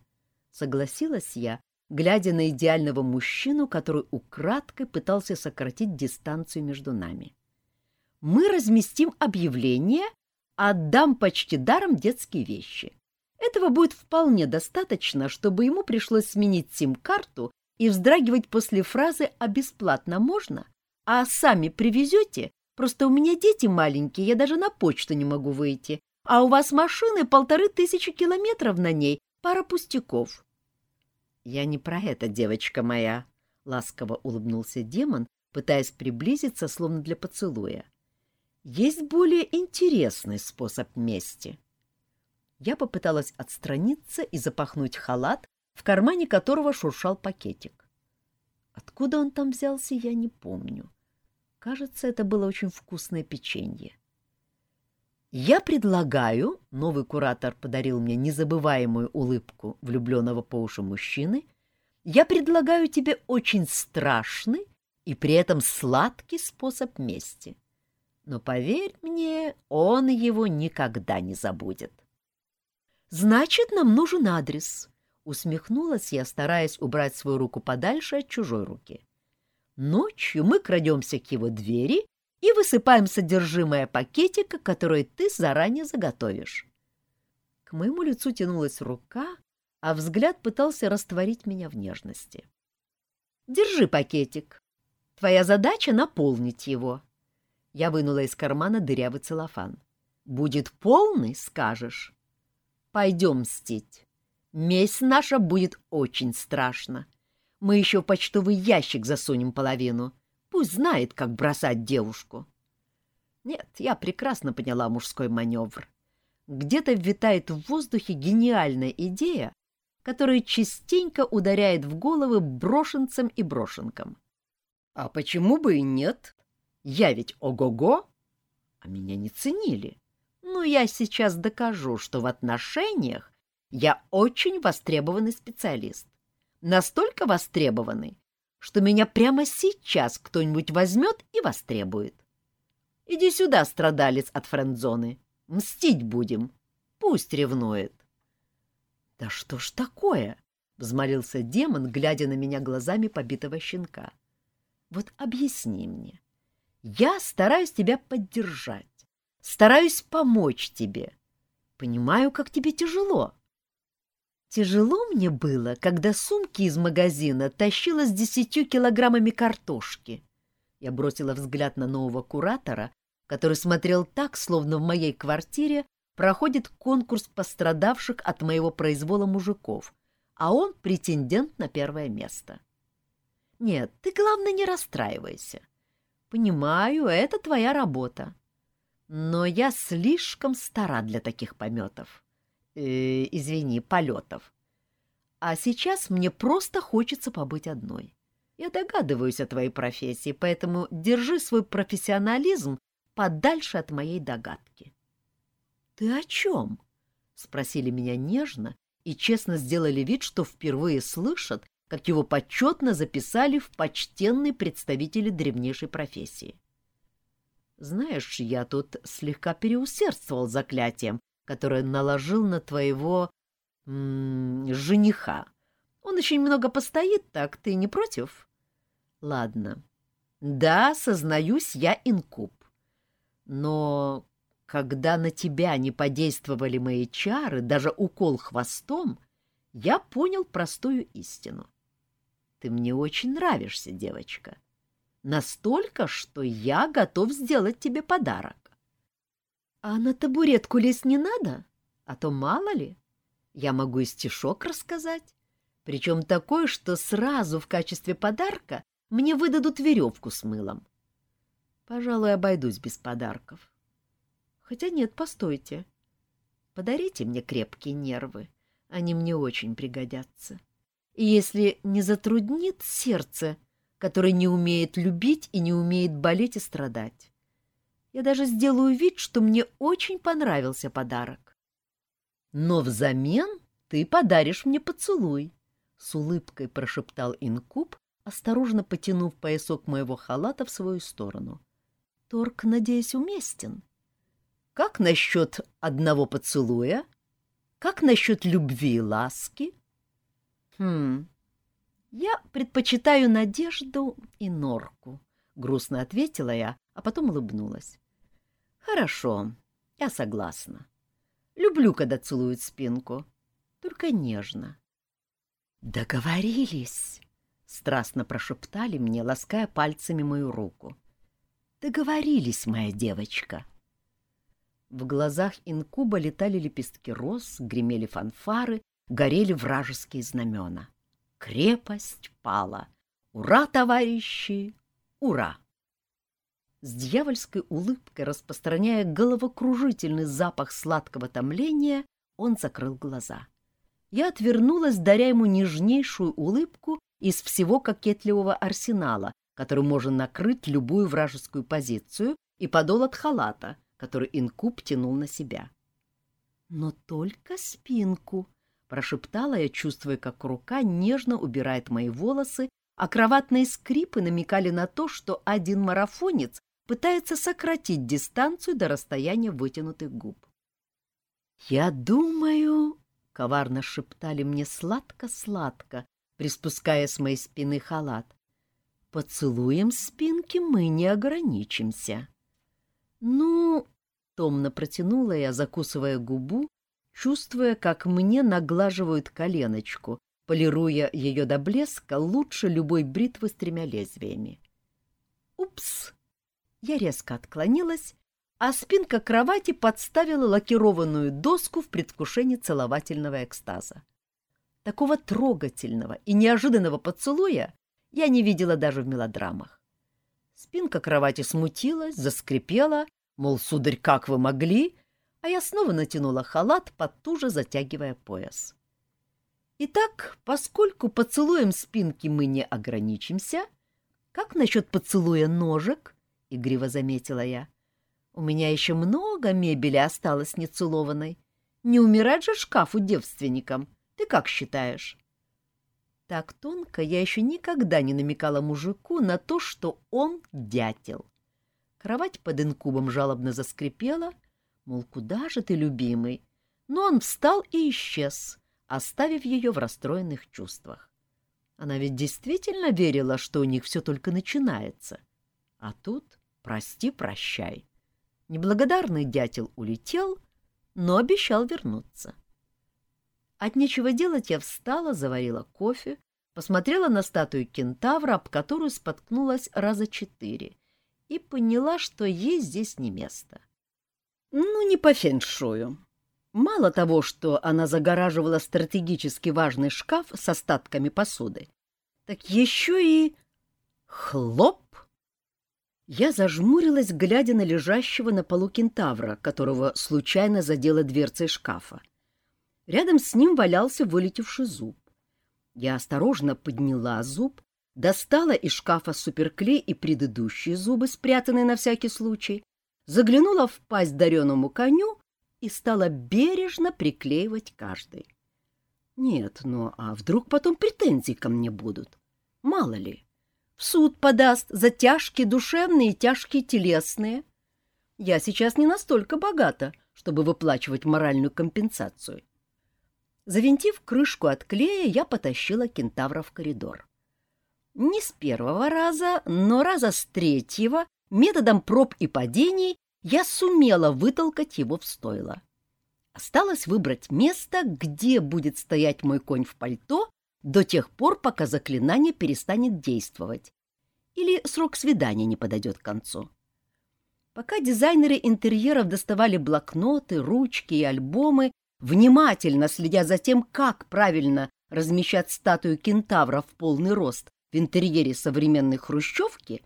согласилась я, глядя на идеального мужчину, который украдкой пытался сократить дистанцию между нами. Мы разместим объявление, отдам почти даром детские вещи. Этого будет вполне достаточно, чтобы ему пришлось сменить сим-карту и вздрагивать после фразы «а бесплатно можно?», а сами привезете, просто у меня дети маленькие, я даже на почту не могу выйти, а у вас машины полторы тысячи километров на ней, пара пустяков. — Я не про это, девочка моя, — ласково улыбнулся демон, пытаясь приблизиться, словно для поцелуя. — Есть более интересный способ мести. Я попыталась отстраниться и запахнуть халат, в кармане которого шуршал пакетик. Откуда он там взялся, я не помню. Кажется, это было очень вкусное печенье. «Я предлагаю», — новый куратор подарил мне незабываемую улыбку влюбленного по уши мужчины, «я предлагаю тебе очень страшный и при этом сладкий способ мести. Но поверь мне, он его никогда не забудет». «Значит, нам нужен адрес», — усмехнулась я, стараясь убрать свою руку подальше от чужой руки. «Ночью мы крадемся к его двери и высыпаем содержимое пакетика, который ты заранее заготовишь. К моему лицу тянулась рука, а взгляд пытался растворить меня в нежности. «Держи пакетик. Твоя задача — наполнить его». Я вынула из кармана дырявый целлофан. «Будет полный, скажешь. Пойдем мстить. Месть наша будет очень страшна. Мы еще в почтовый ящик засунем половину. Пусть знает, как бросать девушку. Нет, я прекрасно поняла мужской маневр. Где-то витает в воздухе гениальная идея, которая частенько ударяет в головы брошенцам и брошенкам. А почему бы и нет? Я ведь ого-го, а меня не ценили. Но я сейчас докажу, что в отношениях я очень востребованный специалист. Настолько востребованный, что меня прямо сейчас кто-нибудь возьмет и востребует. Иди сюда, страдалец от френдзоны. Мстить будем. Пусть ревнует. — Да что ж такое? — взмолился демон, глядя на меня глазами побитого щенка. — Вот объясни мне. Я стараюсь тебя поддержать, стараюсь помочь тебе. Понимаю, как тебе тяжело. — Тяжело мне было, когда сумки из магазина тащила с десятью килограммами картошки. Я бросила взгляд на нового куратора, который смотрел так, словно в моей квартире проходит конкурс пострадавших от моего произвола мужиков, а он претендент на первое место. Нет, ты, главное, не расстраивайся. Понимаю, это твоя работа. Но я слишком стара для таких пометов э, извини, полетов. А сейчас мне просто хочется побыть одной. Я догадываюсь о твоей профессии, поэтому держи свой профессионализм подальше от моей догадки. — Ты о чем? — спросили меня нежно и честно сделали вид, что впервые слышат, как его почетно записали в почтенные представители древнейшей профессии. Знаешь, я тут слегка переусердствовал заклятием, которое наложил на твоего м -м, жениха. Он очень много постоит, так ты не против? Ладно. Да, сознаюсь, я инкуб. Но когда на тебя не подействовали мои чары, даже укол хвостом, я понял простую истину. Ты мне очень нравишься, девочка. Настолько, что я готов сделать тебе подарок. А на табуретку лезть не надо, а то мало ли. Я могу и стишок рассказать, причем такой, что сразу в качестве подарка мне выдадут веревку с мылом. Пожалуй, обойдусь без подарков. Хотя нет, постойте. Подарите мне крепкие нервы, они мне очень пригодятся. И если не затруднит сердце, которое не умеет любить и не умеет болеть и страдать. Я даже сделаю вид, что мне очень понравился подарок. Но взамен ты подаришь мне поцелуй, — с улыбкой прошептал инкуб, осторожно потянув поясок моего халата в свою сторону. Торг, надеюсь, уместен. Как насчет одного поцелуя? Как насчет любви и ласки? Хм, я предпочитаю надежду и норку, — грустно ответила я, а потом улыбнулась. Хорошо, я согласна. Люблю, когда целуют спинку, только нежно. Договорились. страстно прошептали мне, лаская пальцами мою руку. Договорились, моя девочка. В глазах инкуба летали лепестки роз, гремели фанфары, горели вражеские знамена. Крепость пала. Ура, товарищи! Ура! С дьявольской улыбкой, распространяя головокружительный запах сладкого томления, он закрыл глаза. Я отвернулась, даря ему нежнейшую улыбку из всего кокетливого арсенала, который можно накрыть любую вражескую позицию, и подол от халата, который инкуб тянул на себя. «Но только спинку», — прошептала я, чувствуя, как рука нежно убирает мои волосы, а кроватные скрипы намекали на то, что один марафонец пытается сократить дистанцию до расстояния вытянутых губ. «Я думаю...» — коварно шептали мне сладко-сладко, приспуская с моей спины халат. «Поцелуем спинки мы не ограничимся». «Ну...» — томно протянула я, закусывая губу, чувствуя, как мне наглаживают коленочку, полируя ее до блеска лучше любой бритвы с тремя лезвиями. «Упс!» Я резко отклонилась, а спинка кровати подставила лакированную доску в предвкушении целовательного экстаза. Такого трогательного и неожиданного поцелуя я не видела даже в мелодрамах. Спинка кровати смутилась, заскрипела, мол, сударь, как вы могли, а я снова натянула халат, подтуже затягивая пояс. Итак, поскольку поцелуем спинки мы не ограничимся, как насчет поцелуя ножек —— игриво заметила я. «У меня еще много мебели осталось нецелованной. Не умирать же шкафу девственникам. Ты как считаешь?» Так тонко я еще никогда не намекала мужику на то, что он дятел. Кровать под инкубом жалобно заскрипела, мол, куда же ты, любимый? Но он встал и исчез, оставив ее в расстроенных чувствах. Она ведь действительно верила, что у них все только начинается. А тут Прости, прощай. Неблагодарный дятел улетел, но обещал вернуться. От нечего делать я встала, заварила кофе, посмотрела на статую кентавра, об которую споткнулась раза четыре, и поняла, что ей здесь не место. Ну, не по феншую. Мало того, что она загораживала стратегически важный шкаф с остатками посуды, так еще и... Хлоп! Я зажмурилась, глядя на лежащего на полу кентавра, которого случайно задела дверцей шкафа. Рядом с ним валялся вылетевший зуб. Я осторожно подняла зуб, достала из шкафа суперклей и предыдущие зубы, спрятанные на всякий случай, заглянула в пасть дареному коню и стала бережно приклеивать каждый. Нет, ну а вдруг потом претензии ко мне будут? Мало ли в суд подаст за тяжкие душевные и тяжкие телесные. Я сейчас не настолько богата, чтобы выплачивать моральную компенсацию. Завинтив крышку от клея, я потащила кентавра в коридор. Не с первого раза, но раза с третьего, методом проб и падений, я сумела вытолкать его в стойло. Осталось выбрать место, где будет стоять мой конь в пальто до тех пор, пока заклинание перестанет действовать или срок свидания не подойдет к концу. Пока дизайнеры интерьеров доставали блокноты, ручки и альбомы, внимательно следя за тем, как правильно размещать статую кентавра в полный рост в интерьере современной хрущевки,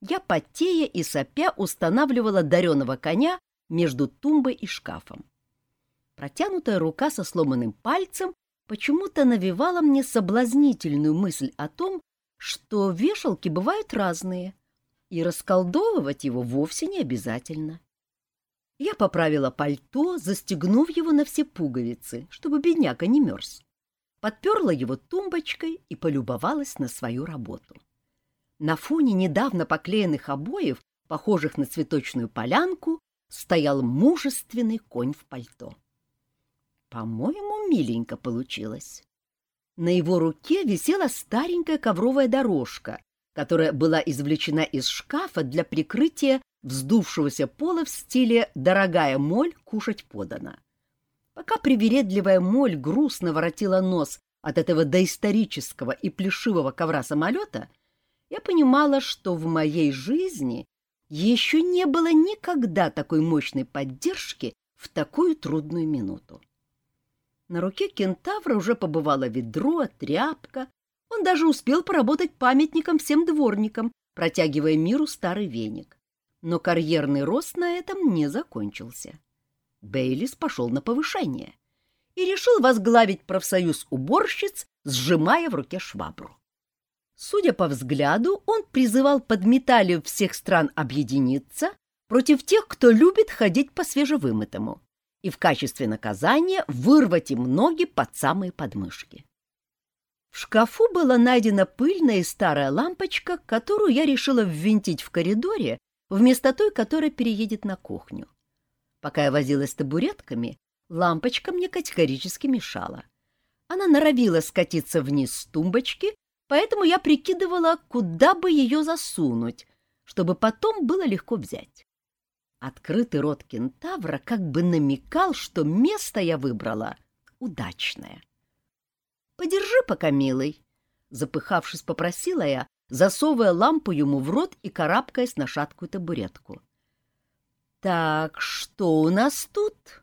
я, потея и сопя, устанавливала дареного коня между тумбой и шкафом. Протянутая рука со сломанным пальцем почему-то навевала мне соблазнительную мысль о том, что вешалки бывают разные, и расколдовывать его вовсе не обязательно. Я поправила пальто, застегнув его на все пуговицы, чтобы бедняга не мерз. Подперла его тумбочкой и полюбовалась на свою работу. На фоне недавно поклеенных обоев, похожих на цветочную полянку, стоял мужественный конь в пальто. По-моему, миленько получилось. На его руке висела старенькая ковровая дорожка, которая была извлечена из шкафа для прикрытия вздувшегося пола в стиле «дорогая моль, кушать подана». Пока привередливая моль грустно воротила нос от этого доисторического и плешивого ковра самолета, я понимала, что в моей жизни еще не было никогда такой мощной поддержки в такую трудную минуту. На руке кентавра уже побывало ведро, тряпка. Он даже успел поработать памятником всем дворникам, протягивая миру старый веник. Но карьерный рост на этом не закончился. Бейлис пошел на повышение и решил возглавить профсоюз уборщиц, сжимая в руке швабру. Судя по взгляду, он призывал подметалию всех стран объединиться против тех, кто любит ходить по свежевымытому, и в качестве наказания вырвать им ноги под самые подмышки. В шкафу была найдена пыльная и старая лампочка, которую я решила ввинтить в коридоре вместо той, которая переедет на кухню. Пока я возилась с табуретками, лампочка мне категорически мешала. Она норовила скатиться вниз с тумбочки, поэтому я прикидывала, куда бы ее засунуть, чтобы потом было легко взять. Открытый рот кентавра как бы намекал, что место я выбрала удачное. — Подержи пока, милый, — запыхавшись, попросила я, засовывая лампу ему в рот и карабкаясь на шаткую табуретку. — Так, что у нас тут?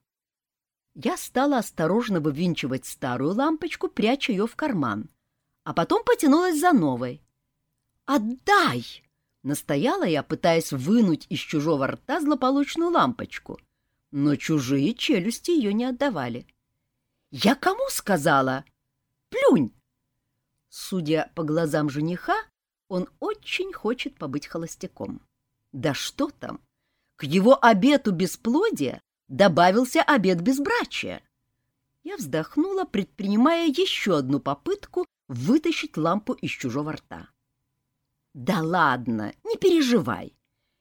Я стала осторожно вывинчивать старую лампочку, пряча ее в карман — а потом потянулась за новой. «Отдай!» — настояла я, пытаясь вынуть из чужого рта злополучную лампочку, но чужие челюсти ее не отдавали. «Я кому сказала? Плюнь!» Судя по глазам жениха, он очень хочет побыть холостяком. Да что там! К его обету бесплодия добавился обет безбрачия. Я вздохнула, предпринимая еще одну попытку вытащить лампу из чужого рта. «Да ладно, не переживай!»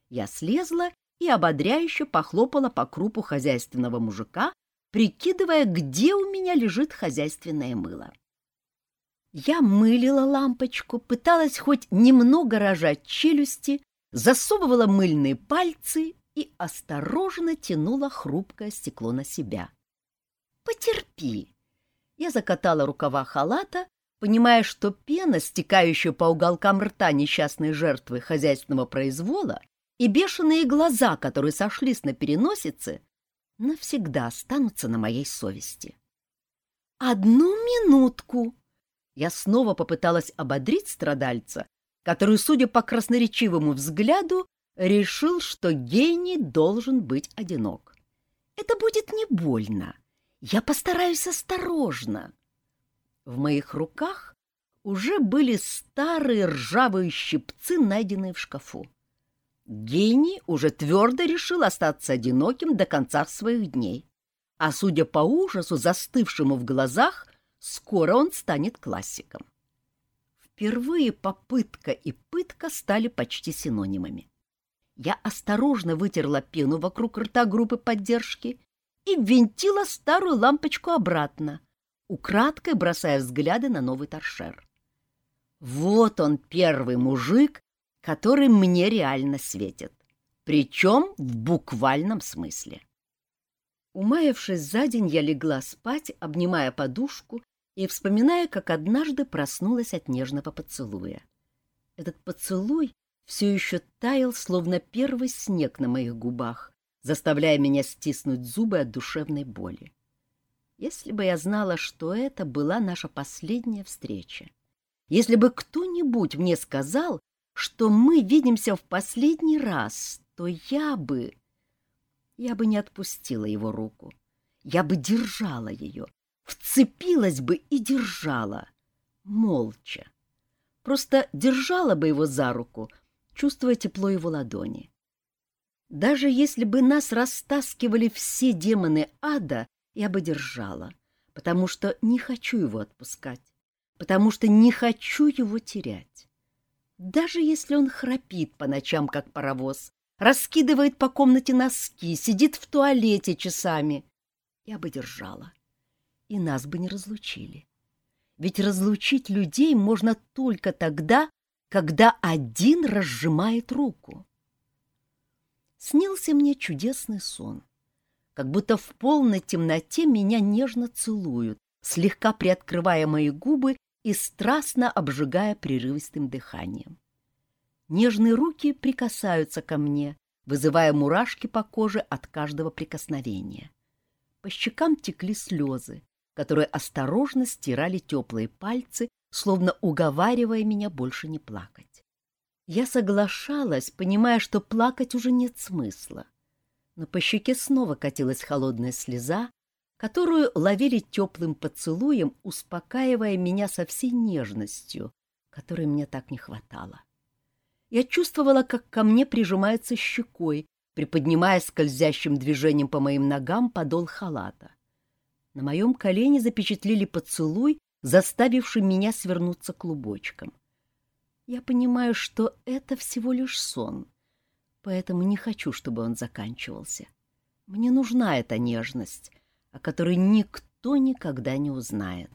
Я слезла и ободряюще похлопала по крупу хозяйственного мужика, прикидывая, где у меня лежит хозяйственное мыло. Я мылила лампочку, пыталась хоть немного рожать челюсти, засовывала мыльные пальцы и осторожно тянула хрупкое стекло на себя. «Потерпи!» Я закатала рукава халата, понимая, что пена, стекающая по уголкам рта несчастной жертвы хозяйственного произвола, и бешеные глаза, которые сошлись на переносице, навсегда останутся на моей совести. «Одну минутку!» Я снова попыталась ободрить страдальца, который, судя по красноречивому взгляду, решил, что гений должен быть одинок. «Это будет не больно. Я постараюсь осторожно». В моих руках уже были старые ржавые щипцы, найденные в шкафу. Гений уже твердо решил остаться одиноким до конца своих дней, а, судя по ужасу, застывшему в глазах, скоро он станет классиком. Впервые попытка и пытка стали почти синонимами. Я осторожно вытерла пену вокруг рта группы поддержки и ввинтила старую лампочку обратно, украдкой бросая взгляды на новый торшер. Вот он, первый мужик, который мне реально светит. Причем в буквальном смысле. Умаявшись за день, я легла спать, обнимая подушку и вспоминая, как однажды проснулась от нежного поцелуя. Этот поцелуй все еще таял, словно первый снег на моих губах, заставляя меня стиснуть зубы от душевной боли. Если бы я знала, что это была наша последняя встреча, если бы кто-нибудь мне сказал, что мы видимся в последний раз, то я бы... Я бы не отпустила его руку. Я бы держала ее, вцепилась бы и держала, молча. Просто держала бы его за руку, чувствуя тепло его ладони. Даже если бы нас растаскивали все демоны ада, я бы держала, потому что не хочу его отпускать, потому что не хочу его терять. Даже если он храпит по ночам, как паровоз, раскидывает по комнате носки, сидит в туалете часами, я бы держала, и нас бы не разлучили. Ведь разлучить людей можно только тогда, когда один разжимает руку. Снился мне чудесный сон как будто в полной темноте меня нежно целуют, слегка приоткрывая мои губы и страстно обжигая прерывистым дыханием. Нежные руки прикасаются ко мне, вызывая мурашки по коже от каждого прикосновения. По щекам текли слезы, которые осторожно стирали теплые пальцы, словно уговаривая меня больше не плакать. Я соглашалась, понимая, что плакать уже нет смысла. Но по щеке снова катилась холодная слеза, которую ловили теплым поцелуем, успокаивая меня со всей нежностью, которой мне так не хватало. Я чувствовала, как ко мне прижимается щекой, приподнимая скользящим движением по моим ногам подол халата. На моем колене запечатлели поцелуй, заставивший меня свернуться клубочком. Я понимаю, что это всего лишь сон, поэтому не хочу, чтобы он заканчивался. Мне нужна эта нежность, о которой никто никогда не узнает.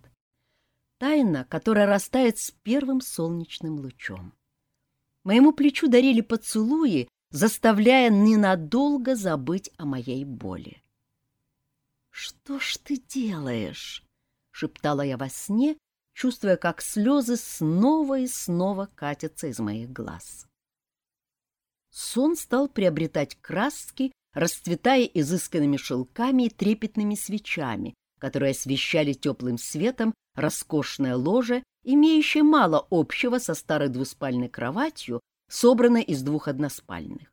Тайна, которая растает с первым солнечным лучом. Моему плечу дарили поцелуи, заставляя ненадолго забыть о моей боли. «Что ж ты делаешь?» — шептала я во сне, чувствуя, как слезы снова и снова катятся из моих глаз. Сон стал приобретать краски расцветая изысканными шелками и трепетными свечами, которые освещали теплым светом роскошное ложе, имеющее мало общего со старой двуспальной кроватью, собранной из двух односпальных.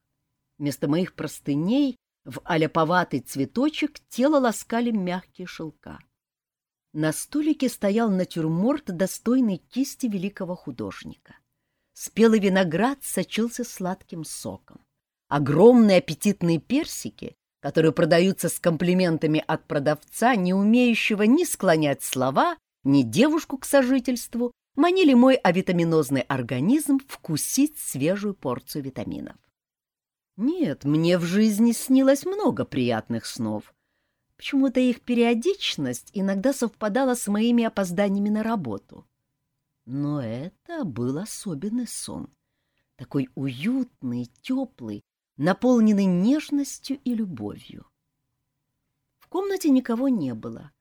Вместо моих простыней в аляповатый цветочек тело ласкали мягкие шелка. На столике стоял натюрморт достойной кисти великого художника. Спелый виноград сочился сладким соком. Огромные аппетитные персики, которые продаются с комплиментами от продавца, не умеющего ни склонять слова, ни девушку к сожительству, манили мой авитаминозный организм вкусить свежую порцию витаминов. Нет, мне в жизни снилось много приятных снов. Почему-то их периодичность иногда совпадала с моими опозданиями на работу. Но это был особенный сон. Такой уютный, теплый, наполненный нежностью и любовью. В комнате никого не было,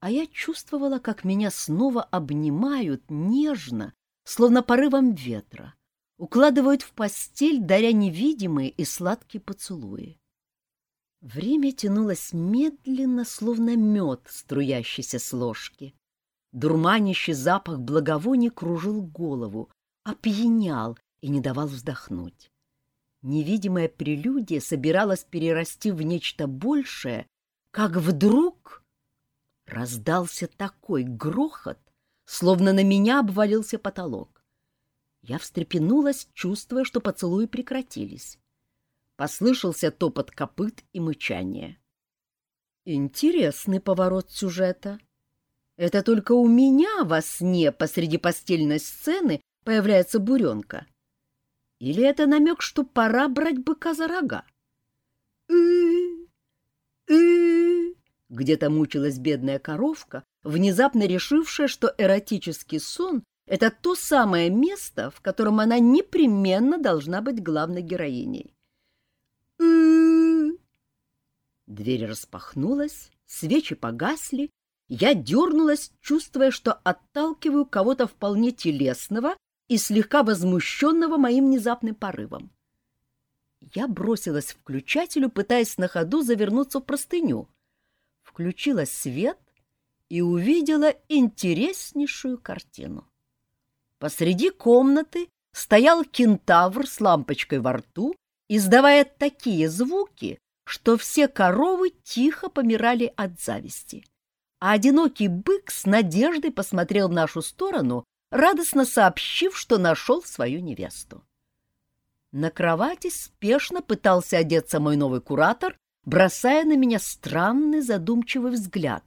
а я чувствовала, как меня снова обнимают нежно, словно порывом ветра, укладывают в постель, даря невидимые и сладкие поцелуи. Время тянулось медленно, словно мед, струящийся с ложки. Дурманящий запах благовоний кружил голову, опьянял и не давал вздохнуть. Невидимая прелюдия собиралась перерасти в нечто большее, как вдруг раздался такой грохот, словно на меня обвалился потолок. Я встрепенулась, чувствуя, что поцелуи прекратились. Послышался топот копыт и мычание. Интересный поворот сюжета. Это только у меня во сне посреди постельной сцены появляется буренка. Или это намек, что пора брать быка за рога? Где-то мучилась бедная коровка, внезапно решившая, что эротический сон — это то самое место, в котором она непременно должна быть главной героиней. Дверь распахнулась, свечи погасли, я дернулась, чувствуя, что отталкиваю кого-то вполне телесного и слегка возмущенного моим внезапным порывом. Я бросилась включателю, пытаясь на ходу завернуться в простыню. Включила свет и увидела интереснейшую картину. Посреди комнаты стоял кентавр с лампочкой во рту, издавая такие звуки, что все коровы тихо помирали от зависти. А одинокий бык с надеждой посмотрел в нашу сторону, радостно сообщив, что нашел свою невесту. На кровати спешно пытался одеться мой новый куратор, бросая на меня странный задумчивый взгляд,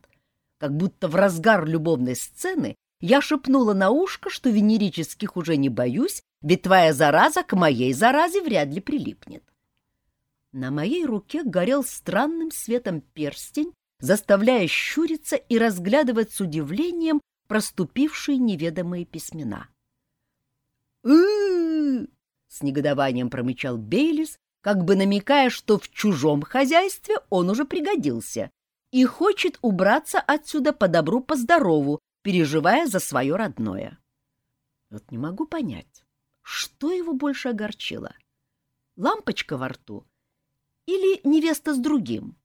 как будто в разгар любовной сцены я шепнула на ушко, что венерических уже не боюсь, ведь твоя зараза к моей заразе вряд ли прилипнет. На моей руке горел странным светом перстень, заставляя щуриться и разглядывать с удивлением проступившие неведомые письмена. «Ы-ы-ы!» с негодованием промычал Бейлис, как бы намекая, что в чужом хозяйстве он уже пригодился, и хочет убраться отсюда по добру, по здорову, переживая за свое родное. Вот не могу понять, что его больше огорчило? Лампочка во рту или невеста с другим?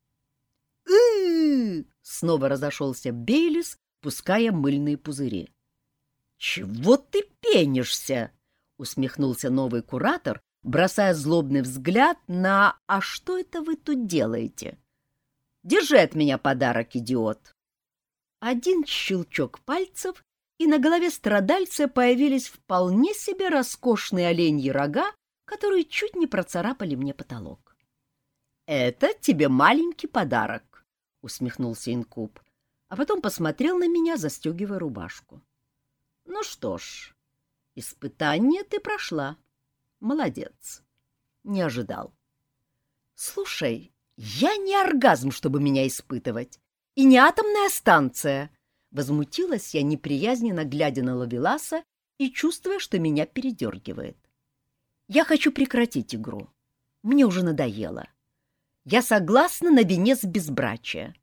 Снова разошелся Бейлис, пуская мыльные пузыри. «Чего ты пенишься?» — усмехнулся новый куратор, бросая злобный взгляд на «А что это вы тут делаете?» «Держи от меня подарок, идиот!» Один щелчок пальцев, и на голове страдальца появились вполне себе роскошные оленьи рога, которые чуть не процарапали мне потолок. «Это тебе маленький подарок», — усмехнулся инкуб, а потом посмотрел на меня, застегивая рубашку. «Ну что ж, испытание ты прошла. Молодец. Не ожидал. Слушай, я не оргазм, чтобы меня испытывать, и не атомная станция. Возмутилась я, неприязненно глядя на Лавеласа и чувствуя, что меня передергивает. Я хочу прекратить игру. Мне уже надоело. Я согласна на венец безбрачия.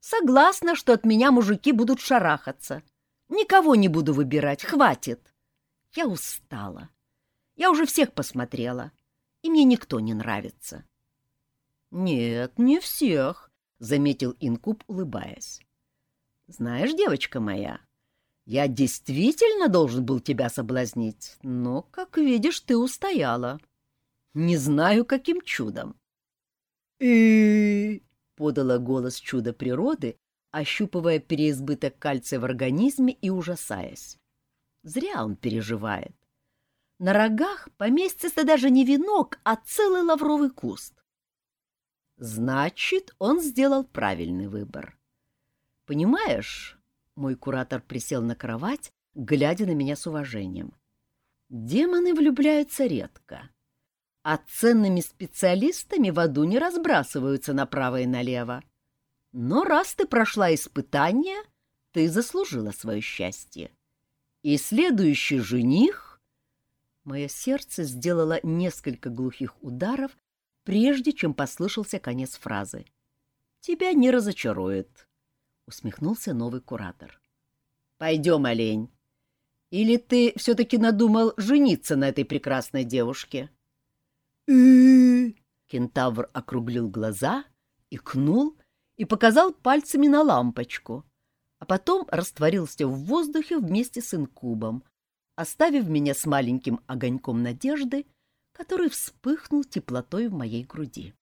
Согласна, что от меня мужики будут шарахаться. Никого не буду выбирать, хватит. Я устала. Я уже всех посмотрела, и мне никто не нравится. — Нет, не всех, — заметил Инкуб, улыбаясь. — Знаешь, девочка моя, я действительно должен был тебя соблазнить, но, как видишь, ты устояла. Не знаю, каким чудом. И подала голос чудо природы, ощупывая переизбыток кальция в организме и ужасаясь. Зря он переживает. На рогах поместится даже не венок, а целый лавровый куст. Значит, он сделал правильный выбор. Понимаешь, мой куратор присел на кровать, глядя на меня с уважением. Демоны влюбляются редко, а ценными специалистами в аду не разбрасываются направо и налево. Но раз ты прошла испытание, ты заслужила свое счастье. И следующий жених Мое сердце сделало несколько глухих ударов, прежде чем послышался конец фразы. «Тебя не разочарует», — усмехнулся новый куратор. «Пойдем, олень. Или ты все-таки надумал жениться на этой прекрасной девушке?» Кентавр округлил глаза, икнул и показал пальцами на лампочку, а потом растворился в воздухе вместе с инкубом, оставив меня с маленьким огоньком надежды, который вспыхнул теплотой в моей груди.